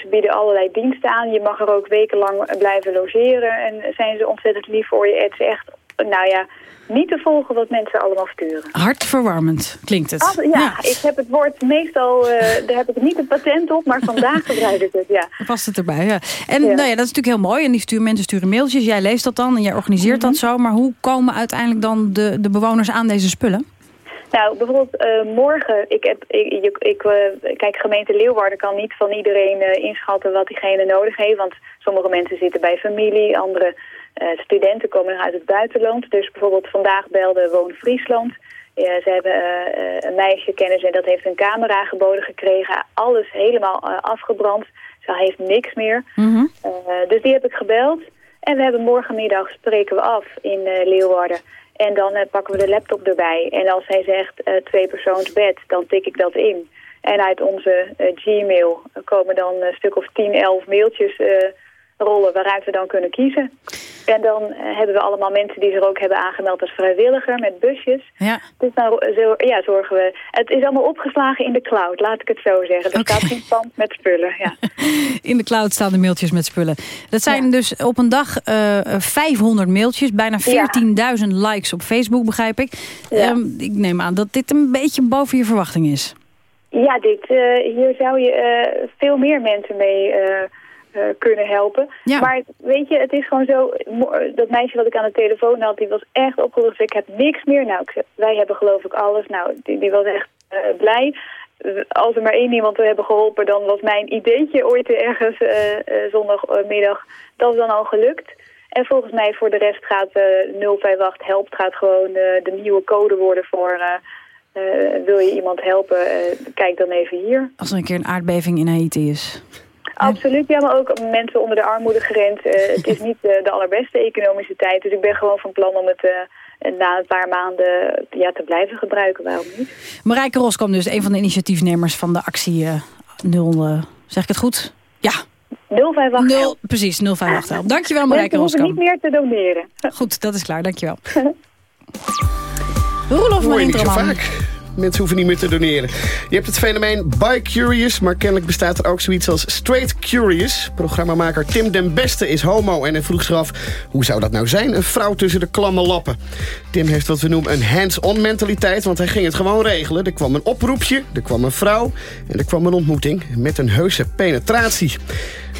ze bieden allerlei diensten aan. Je mag er ook wekenlang blijven logeren. En zijn ze ontzettend lief voor je. Het is echt, nou ja, niet te volgen wat mensen allemaal sturen. Hartverwarmend klinkt het. Ah, ja, ik heb het woord meestal, uh, daar heb ik niet het patent op, maar vandaag [LAUGHS] gebruik ik het, ja. Past het erbij, ja. En Nou ja, dat is natuurlijk heel mooi. En die sturen, mensen sturen mailtjes, jij leest dat dan en jij organiseert dat zo. Maar hoe komen uiteindelijk dan de, de bewoners aan deze spullen? Nou, bijvoorbeeld uh, morgen, ik heb, ik, ik, uh, kijk, gemeente Leeuwarden kan niet van iedereen uh, inschatten wat diegene nodig heeft. Want sommige mensen zitten bij familie, andere studenten komen uit het buitenland. Dus bijvoorbeeld vandaag belde Woon Friesland. Ja, ze hebben uh, een meisje kennen en dat heeft een camera geboden gekregen. Alles helemaal uh, afgebrand. Ze heeft niks meer. Mm -hmm. dus die heb ik gebeld. En we hebben morgenmiddag spreken we af in Leeuwarden. En dan pakken we de laptop erbij. En als hij zegt twee persoons bed, dan tik ik dat in. En uit onze Gmail komen dan een stuk of 10, 11 mailtjes rollen waaruit we dan kunnen kiezen. En dan uh, hebben we allemaal mensen die zich ook hebben aangemeld als vrijwilliger met busjes. Ja. Dus dan zo, ja, zorgen we... Het is allemaal opgeslagen in de cloud, laat ik het zo zeggen. Er okay. staat geen pand met spullen, ja. [LAUGHS] in de cloud staan de mailtjes met spullen. Dat zijn ja. dus op een dag uh, 500 mailtjes, bijna 14.000 ja. likes op Facebook, begrijp ik. Ja. Um, ik neem aan dat dit een beetje boven je verwachting is. Ja, dit, uh, hier zou je veel meer mensen mee... Uh, kunnen helpen. Ja. Maar weet je, het is gewoon zo... Dat meisje wat ik aan de telefoon had, die was echt opgelucht. Ik heb niks meer. Nou, ik, wij hebben geloof ik alles. Nou, die, die was echt uh, blij. Als er maar één iemand te hebben geholpen... dan was mijn ideetje ooit ergens uh, zondagmiddag... dat is dan al gelukt. En volgens mij voor de rest gaat 058 helpt... gaat gewoon de nieuwe code worden voor... wil je iemand helpen, kijk dan even hier. Als er een keer een aardbeving in Haiti is... Absoluut, ja, maar ook mensen onder de armoedegrens. Uh, het is [LAUGHS] niet uh, de allerbeste economische tijd. Dus ik ben gewoon van plan om het uh, na een paar maanden ja, te blijven gebruiken. Waarom niet? Marijke Roskamp dus, een van de initiatiefnemers van de actie 0... zeg ik het goed? Ja. 058 0, Precies, 058 help. Dankjewel Marijke Roskamp. niet meer te doneren. Goed, dat is klaar, dankjewel. Roelof van Interman. Mensen hoeven niet meer te doneren. Je hebt het fenomeen bi-curious, maar kennelijk bestaat er ook zoiets als straight curious. Programmamaker Tim den Beste is homo en hij vroeg zich af... hoe zou dat nou zijn, een vrouw tussen de klamme lappen? Tim heeft wat we noemen een hands-on mentaliteit, want hij ging het gewoon regelen. Er kwam een oproepje, er kwam een vrouw en er kwam een ontmoeting met een heuse penetratie.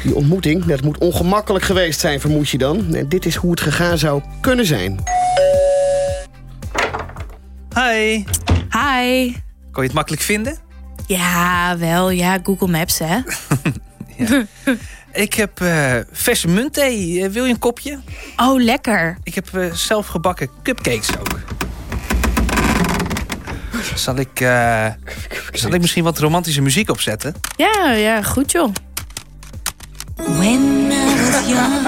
Die ontmoeting, dat moet ongemakkelijk geweest zijn, vermoed je dan. En dit is hoe het gegaan zou kunnen zijn. Hi. Hi. Kon je het makkelijk vinden? Ja, wel. Ja, Google Maps, hè? [LAUGHS] Ik heb uh, verse muntthee. Uh, wil je een kopje? Oh, lekker. Ik heb uh, zelf gebakken cupcakes ook. Zal ik, zal ik misschien wat romantische muziek opzetten? Ja, ja, goed joh. When I was young,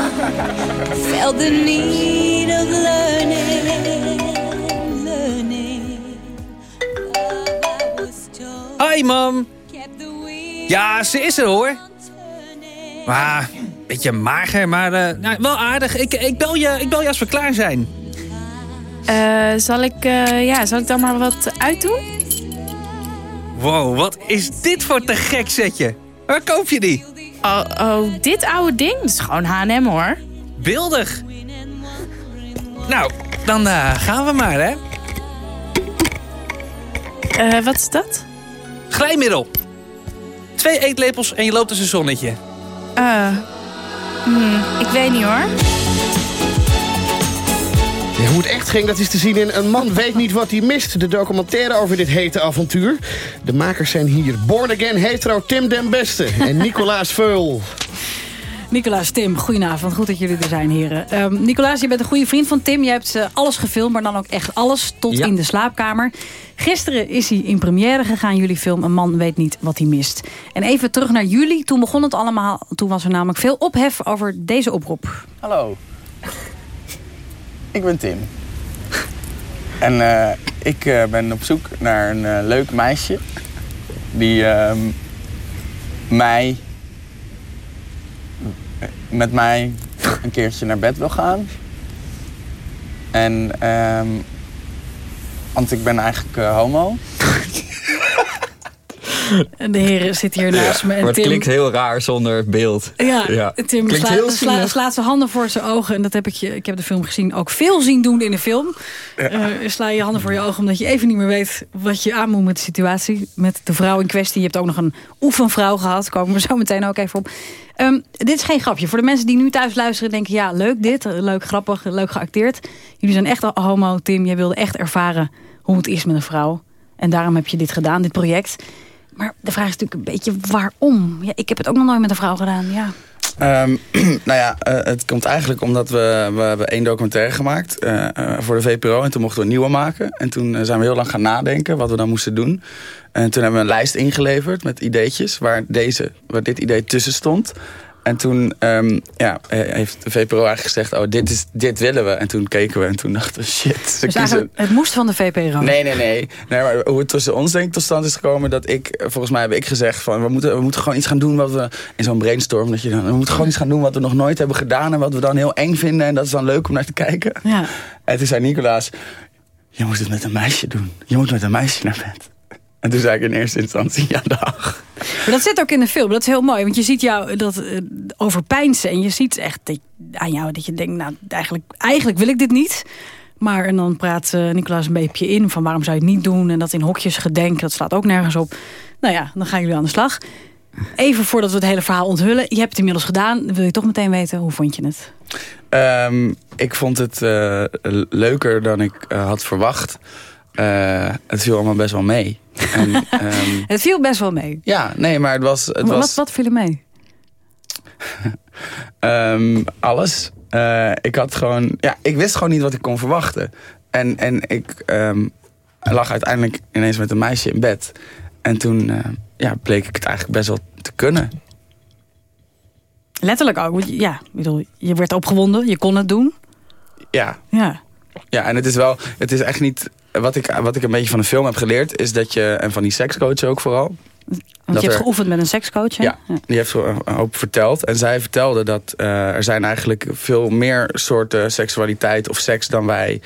felt the need of learning. Hi, mam. Ja, ze is er, hoor. Maar, een beetje mager, maar uh, nou, wel aardig. Ik, ik, bel je, ik bel je als we klaar zijn. Uh, zal, ik, uh, ja, zal ik dan maar wat uitdoen? Wow, wat is dit voor te gek setje? Waar koop je die? Oh, oh dit oude ding? Dat is gewoon H&M, hoor. Beeldig. Nou, dan gaan we maar, hè. wat is dat? Glijmiddel. Twee eetlepels en je loopt als een zonnetje. Eh, uh, hmm, ik weet niet hoor. Ja, hoe het echt ging, dat is te zien in Een man weet niet wat hij mist. De documentaire over dit hete avontuur. De makers zijn hier Born Again hetero Tim den Beste en Nicolaas Veul. Nicolaas, Tim, goedenavond. Goed dat jullie er zijn, heren. Um, Nicolaas, je bent een goede vriend van Tim. Je hebt uh, alles gefilmd, maar dan ook echt alles, tot ja. in de slaapkamer. Gisteren is hij in première gegaan, jullie film Een man weet niet wat hij mist. En even terug naar jullie, toen begon het allemaal. Toen was er namelijk veel ophef over deze oproep. Hallo, ik ben Tim. en uh, ik uh, ben op zoek naar een uh, leuk meisje... die mij met mij een keertje naar bed wil gaan. En, ehm want ik ben eigenlijk eh, homo. [LAUGHS] En de heren zit hier naast me. En maar het Tim, klinkt heel raar zonder beeld. Ja, Tim Klinkt sla- heel sla- zielig. slaat zijn handen voor zijn ogen. En dat heb ik je, ik heb de film gezien, ook veel zien doen in de film. Eh, sla je handen voor je ogen omdat je even niet meer weet wat je aan moet met de situatie. Met de vrouw in kwestie. Je hebt ook nog een oefenvrouw gehad. Komen we zo meteen ook even op. Ehm, dit is geen grapje. Voor de mensen die nu thuis luisteren denken... ja, leuk dit, leuk grappig, leuk geacteerd. Jullie zijn echt homo, Tim. Jij wilde echt ervaren hoe het is met een vrouw. En daarom heb je dit gedaan, dit project. Maar de vraag is natuurlijk een beetje waarom? Ja, ik heb het ook nog nooit met een vrouw gedaan, ja. Ehm, [CLEARS THROAT] nou ja, eh, het komt eigenlijk omdat we, we hebben één documentaire gemaakt eh, eh, voor de VPRO. En toen mochten we een nieuwe maken. En toen zijn we heel lang gaan nadenken wat we dan moesten doen. En toen hebben we een lijst ingeleverd met ideetjes waar, deze, waar dit idee tussen stond. En toen ehm, ja, heeft de VPRO eigenlijk gezegd, oh, dit, is, dit willen we. En toen keken we en toen dachten we, shit. Ze Dus kiezen- het moest van de VPRO. Nee, nee, nee. nee maar hoe het tussen ons denk ik tot stand is gekomen... dat ik, eh, volgens mij heb ik gezegd van... we moeten, we moeten gewoon iets gaan doen wat we... in zo'n brainstorm, dat je dan... we moeten gewoon iets gaan doen wat we nog nooit hebben gedaan... en wat we dan heel eng vinden. En dat is dan leuk om naar te kijken. Ja. En toen zei Nicolaas... je moet het met een meisje doen. Je moet met een meisje naar bed. En toen zei ik in eerste instantie, ja dag. Maar dat zit ook in de film. Dat is heel mooi. Want je ziet jou dat eh, overpijnsen. En je ziet echt dat, aan jou dat je denkt... nou, eigenlijk, eigenlijk wil ik dit niet. Maar en dan praat eh, Nicolaas een beetje in... van waarom zou je het niet doen? En dat in hokjes gedenken, dat slaat ook nergens op. Nou ja, dan gaan jullie aan de slag. Even voordat we het hele verhaal onthullen. Je hebt het inmiddels gedaan. Wil je toch meteen weten, hoe vond je het? Ehm, ik vond het leuker dan ik had verwacht. Eh, het viel allemaal best wel mee. En, [LAUGHS] ehm, Het viel best wel mee. ja, nee, maar het was... Het wat, was wat viel er mee? [LAUGHS] Ehm, alles. Eh, ik had gewoon... Ja, ik wist gewoon niet wat ik kon verwachten. En, en ik ehm, lag uiteindelijk ineens met een meisje in bed. En toen eh, ja, bleek ik het eigenlijk best wel te kunnen. Letterlijk ook. Ja, bedoel, je werd opgewonden. Je kon het doen. Ja. Ja. Ja, en het is wel... Het is echt niet... Wat ik, wat ik een beetje van de film heb geleerd... is dat je... En van die sekscoach ook vooral... Want dat je hebt er- geoefend met een sekscoach, hè? Ja, die heeft een hoop verteld. En zij vertelde dat eh, er zijn eigenlijk veel meer soorten seksualiteit of seks dan wij...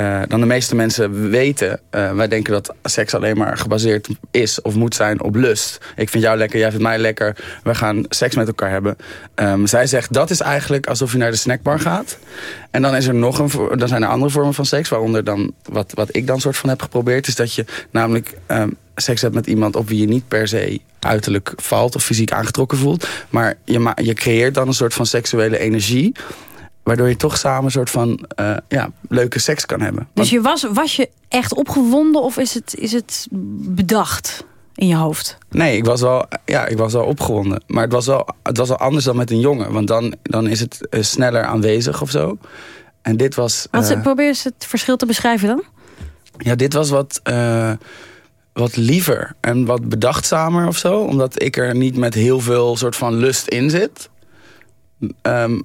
eh, dan de meeste mensen weten. Eh, wij denken dat seks alleen maar gebaseerd is of moet zijn op lust. Ik vind jou lekker, jij vindt mij lekker. We gaan seks met elkaar hebben. Ehm, zij zegt dat is eigenlijk alsof je naar de snackbar gaat. En dan, is er nog een, dan zijn er andere vormen van seks. Waaronder dan, wat, wat ik dan soort van heb geprobeerd... is dat je namelijk ehm, seks hebt met iemand op wie je niet per se uiterlijk valt... of fysiek aangetrokken voelt. Maar je, ma je creëert dan een soort van seksuele energie... waardoor je toch samen een soort van eh, ja, leuke seks kan hebben. Dus je was, was je echt opgewonden of is het, is het bedacht in je hoofd? Nee, ik was wel, ja, ik was wel opgewonden. Maar het was wel, het was wel anders dan met een jongen. Want dan, dan is het eh, sneller aanwezig of zo. En dit was... Wat, eh, probeer eens het verschil te beschrijven dan? Ja, dit was wat, wat liever en wat bedachtzamer of zo. Omdat ik er niet met heel veel soort van lust in zit. Ehm,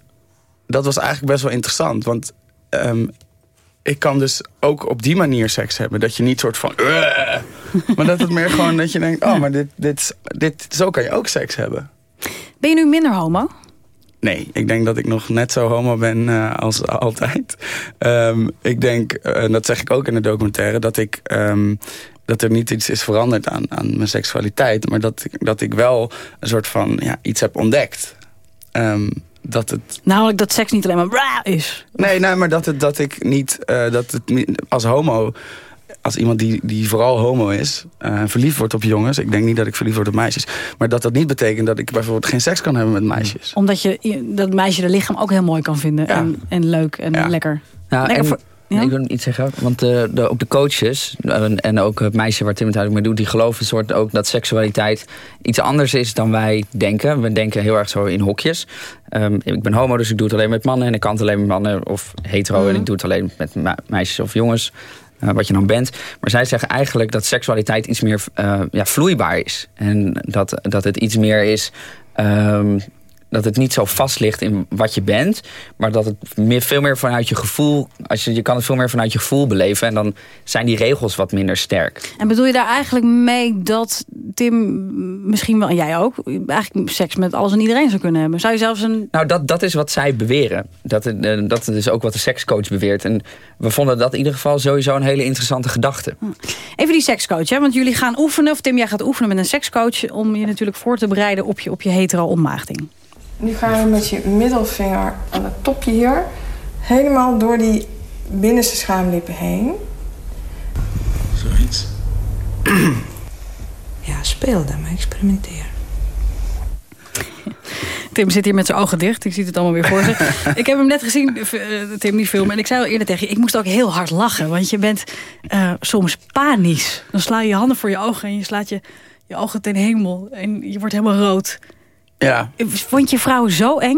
dat was eigenlijk best wel interessant. Want ehm, ik kan dus ook op die manier seks hebben. Dat je niet soort van... Maar dat het meer gewoon dat je denkt... Oh, maar dit, dit, dit, zo kan je ook seks hebben. Ben je nu minder homo? Nee, ik denk dat ik nog net zo homo ben eh, als altijd. Ehm, ik denk, eh, en dat zeg ik ook in de documentaire... dat, ik, ehm, dat er niet iets is veranderd aan, aan mijn seksualiteit... maar dat, ik- dat ik wel een soort van ja, iets heb ontdekt. Ehm, dat het Namelijk dat seks niet alleen maar bra is. Nee, nee, maar dat, het, dat ik niet, eh, dat het als homo, als iemand die, die vooral homo is, eh, verliefd wordt op jongens. Ik denk niet dat ik verliefd word op meisjes. Maar dat dat niet betekent dat ik bijvoorbeeld geen seks kan hebben met meisjes. Omdat je dat meisje de lichaam ook heel mooi kan vinden. En, en leuk en lekker. Nou, lekker en, voor- ja? Ik wil iets zeggen, want eh, de, ook de coaches en, en ook het meisje waar Tim het eigenlijk mee doet, die geloven soort ook dat seksualiteit iets anders is dan wij denken. We denken heel erg zo in hokjes. Ehm, ik ben homo, dus ik doe het alleen met mannen en ik kan het alleen met mannen of hetero en Mhm. ik doe het alleen met me- meisjes of jongens. eh, wat je dan bent. Maar zij zeggen eigenlijk dat seksualiteit iets meer eh, ja, vloeibaar is. En dat, dat het iets meer is. ehm, dat het niet zo vast ligt in wat je bent. Maar dat het meer, veel meer vanuit je gevoel... Als je, je kan het veel meer vanuit je gevoel beleven. En dan zijn die regels wat minder sterk. En bedoel je daar eigenlijk mee dat Tim misschien wel, en jij ook... eigenlijk seks met alles en iedereen zou kunnen hebben? Zou je zelfs een... Nou, dat, dat is wat zij beweren. Dat, eh, dat is ook wat de sekscoach beweert. En we vonden dat in ieder geval sowieso een hele interessante gedachte. Even die sekscoach, hè? want jullie gaan oefenen... of Tim, jij gaat oefenen met een sekscoach... om je natuurlijk voor te bereiden op je, op je hetero-ontmaagding. Nu ga je met je middelvinger aan het topje hier... helemaal door die binnenste schaamlippen heen. Zoiets. [CLEARS THROAT] Ja, speel daarmee, experimenteer. [LAUGHS] Tim zit hier met zijn ogen dicht. Ik zie het allemaal weer voor zich. [LAUGHS] ik heb hem net gezien, eh, Tim, die film. En ik zei al eerder tegen je, ik moest ook heel hard lachen. Want je bent eh, soms panisch. Dan sla je je handen voor je ogen en je slaat je, je ogen ten hemel. En je wordt helemaal rood. Ja. Vond je vrouw zo eng?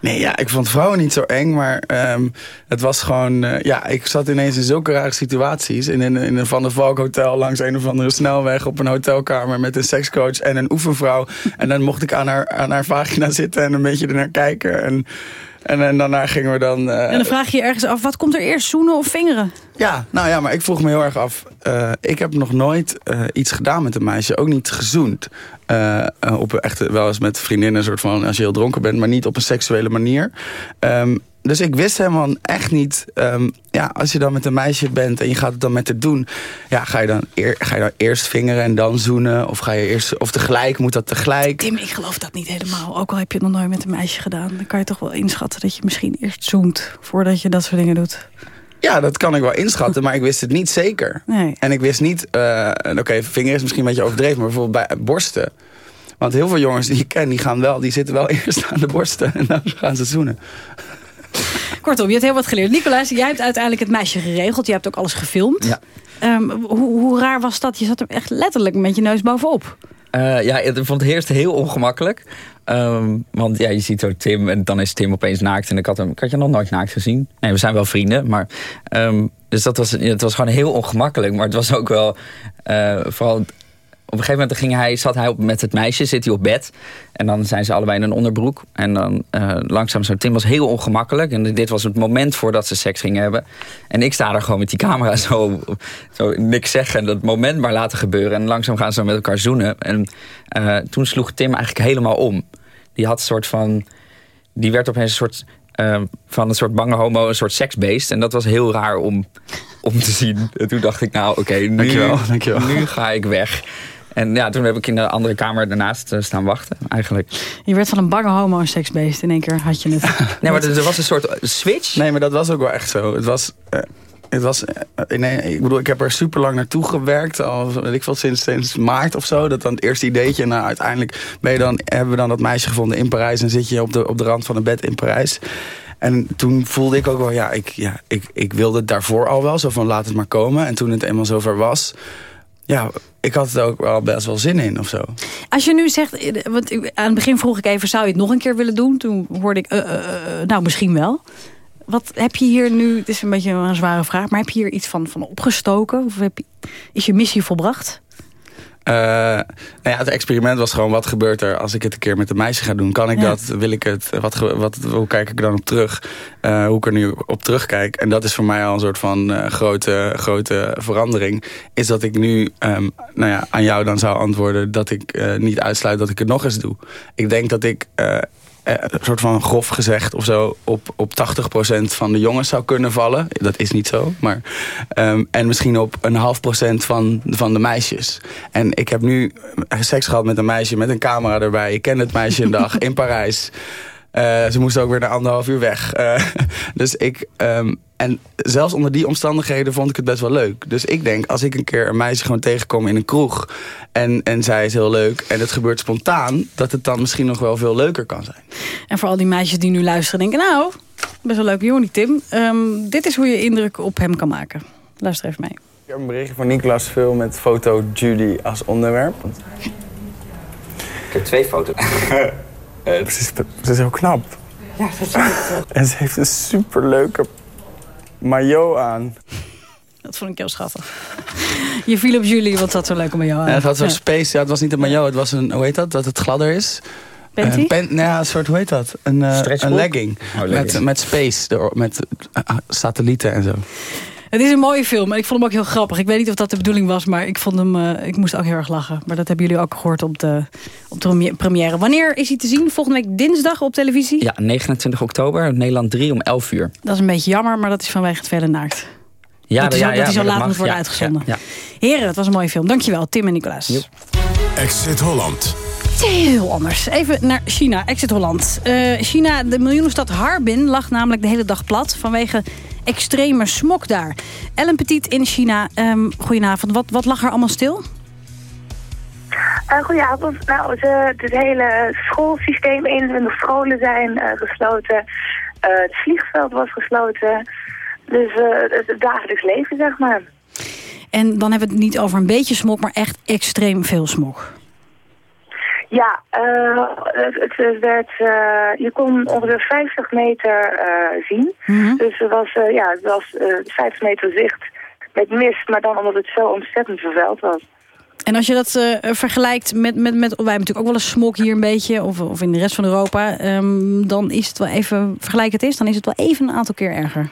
Nee, ja, ik vond vrouwen niet zo eng, maar ehm, het was gewoon... eh, ja, ik zat ineens in zulke rare situaties. In, een- in een Van der Valk hotel langs een of andere snelweg... op een hotelkamer met een sekscoach en een oefenvrouw. En dan mocht ik aan haar, aan haar vagina zitten en een beetje ernaar kijken. En, en, en daarna gingen we dan... eh, En dan vraag je je ergens af, wat komt er eerst, zoenen of vingeren? Ja, nou ja, maar ik vroeg me heel erg af. eh, ik heb nog nooit eh, iets gedaan met een meisje, ook niet gezoend. Eh, op echt wel eens met vriendinnen, een soort van als je heel dronken bent, maar niet op een seksuele manier. Ehm, dus ik wist helemaal echt niet. ehm, ja, als je dan met een meisje bent en je gaat het dan met haar doen, ja, ga je dan, ga je dan eerst vingeren en dan zoenen? Of ga je eerst, of tegelijk, moet dat tegelijk? Tim, ik geloof dat niet helemaal. Ook al heb je het nog nooit met een meisje gedaan. Dan kan je toch wel inschatten dat je misschien eerst zoent... voordat je dat soort dingen doet. Ja, dat kan ik wel inschatten, maar ik wist het niet zeker. Nee. En ik wist niet, eh, oké, vinger is misschien een beetje overdreven, maar bijvoorbeeld bij borsten. Want heel veel jongens die ik ken, die, gaan wel, die zitten wel [LAUGHS] eerst aan de borsten en dan gaan ze zoenen. Kortom, je hebt heel wat geleerd. Nicolaas, jij hebt uiteindelijk het meisje geregeld. Je hebt ook alles gefilmd. Ja. Ehm, hoe, hoe raar was dat? Je zat er echt letterlijk met je neus bovenop. Eh, ja, ik vond het eerst heel ongemakkelijk. Ehm, want ja, je ziet zo Tim en dan is Tim opeens naakt. En ik had hem, ik had je nog nooit naakt gezien. Nee, we zijn wel vrienden, maar... ehm, dus dat was, het was gewoon heel ongemakkelijk. Maar het was ook wel... eh, vooral op een gegeven moment ging hij, zat hij op, met het meisje, zit hij op bed. En dan zijn ze allebei in een onderbroek. En dan eh, langzaam zo. Tim was heel ongemakkelijk. En dit was het moment voordat ze seks gingen hebben. En ik sta daar gewoon met die camera [LAUGHS] zo, zo niks zeggen. En dat moment maar laten gebeuren. En langzaam gaan ze met elkaar zoenen. En eh, toen sloeg Tim eigenlijk helemaal om. Die had een soort van... Die werd opeens een soort... eh, van een soort bange homo, een soort seksbeest. En dat was heel raar om, om te zien. En toen dacht ik, nou oké, nu, Dankjewel, dankjewel. nu ga ik weg. En ja, toen heb ik in de andere kamer daarnaast eh, staan wachten, eigenlijk. Je werd van een bange homo een seksbeest. In één keer had je het. [LAUGHS] Nee, maar er was een soort switch. Nee, maar dat was ook wel echt zo. Het was... eh, het was, eh, nee, ik bedoel, ik heb er super lang naartoe gewerkt. Al weet ik veel, sinds, sinds maart of zo. Dat dan het eerste ideetje. En nou, uiteindelijk ben je dan, hebben we dan dat meisje gevonden in Parijs. En zit je op de, op de rand van een bed in Parijs. En toen voelde ik ook wel, ja, ik, ja ik, ik wilde het daarvoor al wel. Zo van, laat het maar komen. En toen het eenmaal zover was... Ja, ik had het ook wel best wel zin in of zo. Als je nu zegt, eh, want aan het begin vroeg ik even, zou je het nog een keer willen doen? Toen hoorde ik, eh, eh, nou misschien wel. Wat heb je hier nu, het is een beetje een zware vraag, maar heb je hier iets van, van opgestoken? Of heb je, is je missie volbracht? Eh, nou ja, het experiment was gewoon, wat gebeurt er als ik het een keer met een meisje ga doen? Kan ik Ja. dat? Wil ik het? Wat, wat, hoe kijk ik er dan op terug? Eh, hoe ik er nu op terugkijk? En dat is voor mij al een soort van eh, grote, grote verandering. Is dat ik nu ehm, nou ja, aan jou dan zou antwoorden dat ik niet uitsluit dat ik het nog eens doe. Ik denk dat ik... eh, eh, een soort van grof gezegd of zo op, op 80% van de jongens zou kunnen vallen. Dat is niet zo. Maar, ehm, en misschien op een half procent van, van de meisjes. En ik heb nu seks gehad met een meisje met een camera erbij. Ik ken het meisje een dag [LAUGHS] in Parijs. Eh, ze moest ook weer na anderhalf uur weg. Eh, [LAUGHS] dus ik... ehm, en zelfs onder die omstandigheden vond ik het best wel leuk. Dus ik denk, als ik een keer een meisje gewoon tegenkom in een kroeg... en, en zij is heel leuk en het gebeurt spontaan... dat het dan misschien nog wel veel leuker kan zijn. En voor al die meisjes die nu luisteren denken, nou, best wel leuk jongen die Tim. Ehm, dit is hoe je indruk op hem kan maken. Luister even mee. Ik heb een berichtje van Nicolas Veel met foto Judy als onderwerp. Ik heb twee foto's. [LAUGHS] ze, is, ze is heel knap. Ja, dat is. En ze heeft een superleuke maillot aan. Dat vond ik heel schattig. Je viel op jullie, wat zat zo leuk om jou aan. Ja, het had zo'n Ja. space. Ja, het was niet een maillot, het was een, hoe heet dat? Dat het gladder is. Panty? Een pen, nou ja, een soort, hoe heet dat? Een, uh, een legging. Oh, legging. Met, met space, door, met uh, satellieten en zo. Het is een mooie film en ik vond hem ook heel grappig. Ik weet niet of dat de bedoeling was, maar ik, vond hem, uh, ik moest ook heel erg lachen. Maar dat hebben jullie ook gehoord op de, op de première. Wanneer is hij te zien? Volgende week dinsdag op televisie? Ja, 29 oktober, Nederland 3 om 11 uur. Dat is een beetje jammer, maar dat is vanwege het vele naakt. Ja, dat is, ja, al, dat ja, is al laat mag, moet worden ja, uitgezonden. Ja, Heren, het was een mooie film. Dankjewel, Tim en Nicolaas. Yep. Exit Holland. Heel anders. Even naar China, Exit Holland. Uh, China, de miljoenenstad Harbin, lag namelijk de hele dag plat... vanwege extreme smok daar. Ellen Petit in China, um, goedenavond. Wat, wat lag er allemaal stil? Uh, goedenavond. Nou, het, het hele schoolsysteem, 21 scholen zijn uh, gesloten. Uh, het vliegveld was gesloten. Dus het, het dagelijks leven, zeg maar. En dan hebben we het niet over een beetje smok, maar echt extreem veel smok. Ja, uh, het, het, werd, uh, je kon ongeveer 50 meter uh, zien. Mhm. Mm -hmm. Dus het was, ja, het was 50 meter zicht met mist, maar dan omdat het zo ontzettend vervuild was. En als je dat vergelijkt met, met, met... Wij hebben natuurlijk ook wel eens smok hier een beetje, of, of in de rest van Europa. Um, dan is het wel even, vergelijk het is, dan is het wel even een aantal keer erger.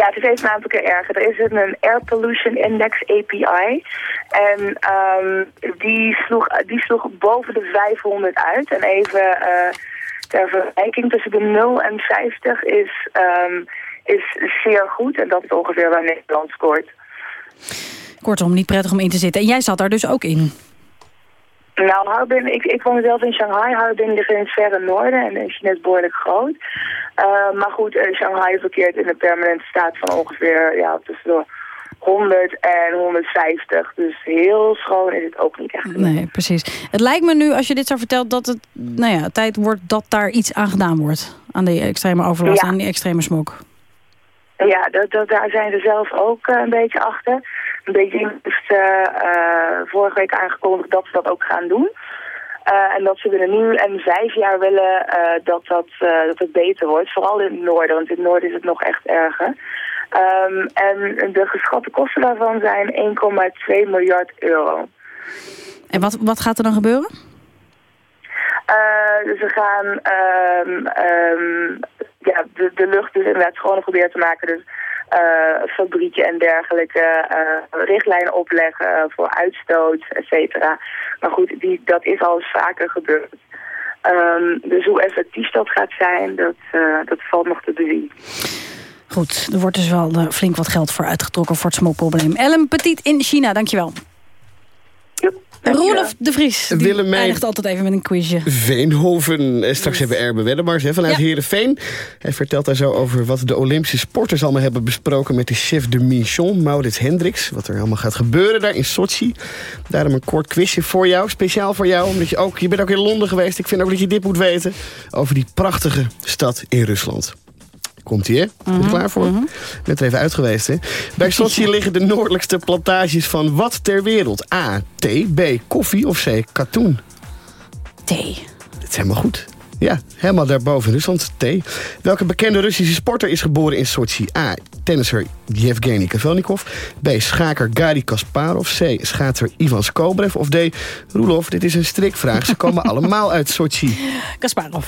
Ja, het is even een aantal keer erger. Er is een Air Pollution Index API. En um, die, sloeg, die sloeg boven de 500 uit. En even uh, ter vergelijking tussen de 0 en 50 is, um, is zeer goed. En dat is ongeveer waar Nederland scoort. Kortom, niet prettig om in te zitten. En jij zat daar dus ook in? Nou, Harbin, ik, ik woon zelf in Shanghai. Harbin ligt in het verre noorden en is net behoorlijk groot. Uh, maar goed, uh, Shanghai verkeert in een permanente staat van ongeveer ja, tussen de 100 en 150. Dus heel schoon is het ook niet echt. Nee, precies. Het lijkt me nu, als je dit zo vertelt, dat het nou ja, tijd wordt dat daar iets aan gedaan wordt. Aan die extreme overlast, ja. aan die extreme smok. Ja, dat, dat, daar zijn ze zelf ook uh, een beetje achter. Beijing heeft uh, vorige week aangekondigd dat ze dat ook gaan doen. Uh, en dat ze binnen nu en vijf jaar willen uh, dat, dat, dat het beter wordt. Vooral in het noorden, want in het noorden is het nog echt erger. Um, en de geschatte kosten daarvan zijn 1,2 miljard euro. En wat, wat gaat er dan gebeuren? we gaan um, um, ja, de, de lucht dus inderdaad schoner proberen te maken. Dus fabrieken en dergelijke uh, richtlijnen opleggen voor uitstoot, et cetera. Maar goed, die, dat is al eens vaker gebeurd. Um, dus hoe effectief dat gaat zijn, dat, dat valt nog te bezien. Goed, er wordt dus wel flink wat geld voor uitgetrokken voor het smokprobleem. Ellen Petit in China, dankjewel. Roelof de Vries, die Willemijn eindigt altijd even met een quizje. Veenhoven. Straks hebben we Erbe Weddenmars hè, vanuit Ja. Heerenveen. Hij vertelt daar zo over wat de Olympische sporters allemaal hebben besproken... met de chef de mission, Maurits Hendricks. Wat er allemaal gaat gebeuren daar in Sochi. Daarom een kort quizje voor jou, speciaal voor jou. Omdat je ook, je bent ook in Londen geweest. Ik vind ook dat je dit moet weten over die prachtige stad in Rusland. Komt ie, hè? Ben je er klaar voor? Net er even uit geweest, hè? Bij Sochi liggen de noordelijkste plantages van wat ter wereld? A. Thee. B. Koffie. Of C. Katoen. Thee. Dat is helemaal goed. Ja, helemaal daarboven in Rusland. Thee. Welke bekende Russische sporter is geboren in Sochi? A. Tennisser Yevgeny Kavelnikov. B. Schaker Gary Kasparov. C. Schaatser Ivan Skobrev. Of D. Roelof, dit is een strikvraag. Ze komen [LAUGHS] allemaal uit Sochi. Kasparov.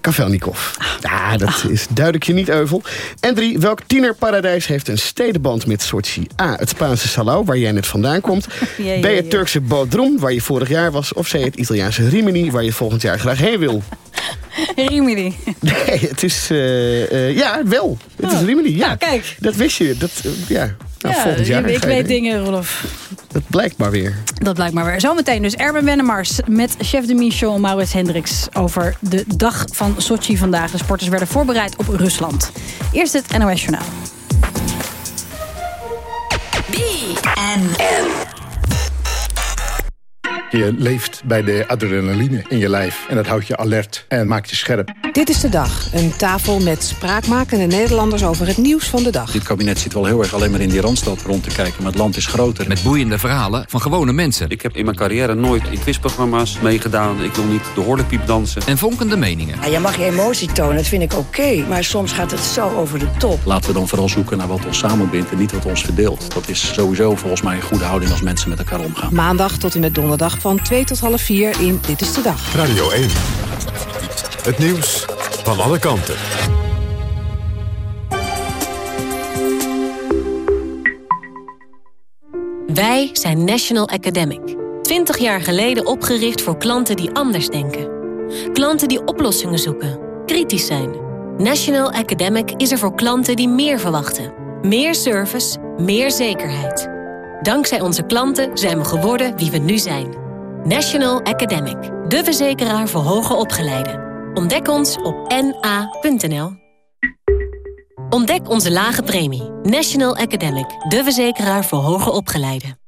Kavelnikov. Ja, dat is duidelijk je niet euvel. En drie, welk tienerparadijs heeft een stedenband met Sochi? A, het Spaanse Salau, waar jij net vandaan komt. [LAUGHS] Ja, ja, B, het Turkse Bodrum, waar je vorig jaar was. Of C, het Italiaanse Rimini, waar je volgend jaar graag heen wil. [LAUGHS] [LAUGHS] Rimini. Nee, het is... eh, eh, ja, wel. Het is Rimini, ja. kijk. Dat wist je. Dat, eh, ja. Nou, ja, volgend jaar. ik, weet dingen, Rolf. Dat blijkt maar weer. Dat blijkt maar weer. Zometeen dus Erben Wennemars met chef de mission Maurits Hendricks... over de dag van Sochi vandaag. De sporters werden voorbereid op Rusland. Eerst het NOS Journaal. Je leeft bij de adrenaline in je lijf. En dat houdt je alert en maakt je scherp. Dit is de dag. Een tafel met spraakmakende Nederlanders over het nieuws van de dag. Dit kabinet zit wel heel erg alleen maar in die Randstad rond te kijken. Maar het land is groter. Met boeiende verhalen van gewone mensen. Ik heb in mijn carrière nooit in quizprogramma's meegedaan. Ik wil niet de horlepiep dansen. En vonkende meningen. Ja, je mag je emotie tonen, dat vind ik oké. maar soms gaat het zo over de top. Laten we dan vooral zoeken naar wat ons samenbindt en niet wat ons verdeelt. Dat is sowieso volgens mij een goede houding als mensen met elkaar omgaan. Maandag tot en met donderdag van van 2 tot half 4 in Dit is de Dag. Radio 1. Het nieuws van alle kanten. Wij zijn National Academic. 20 jaar geleden opgericht voor klanten die anders denken. Klanten die oplossingen zoeken, kritisch zijn. National Academic is er voor klanten die meer verwachten. Meer service, meer zekerheid. Dankzij onze klanten zijn we geworden wie we nu zijn. National Academic, de verzekeraar voor hoger opgeleiden. Ontdek ons op na.nl. Ontdek onze lage premie. National Academic, de verzekeraar voor hoger opgeleiden.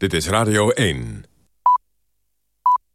Dit is Radio 1.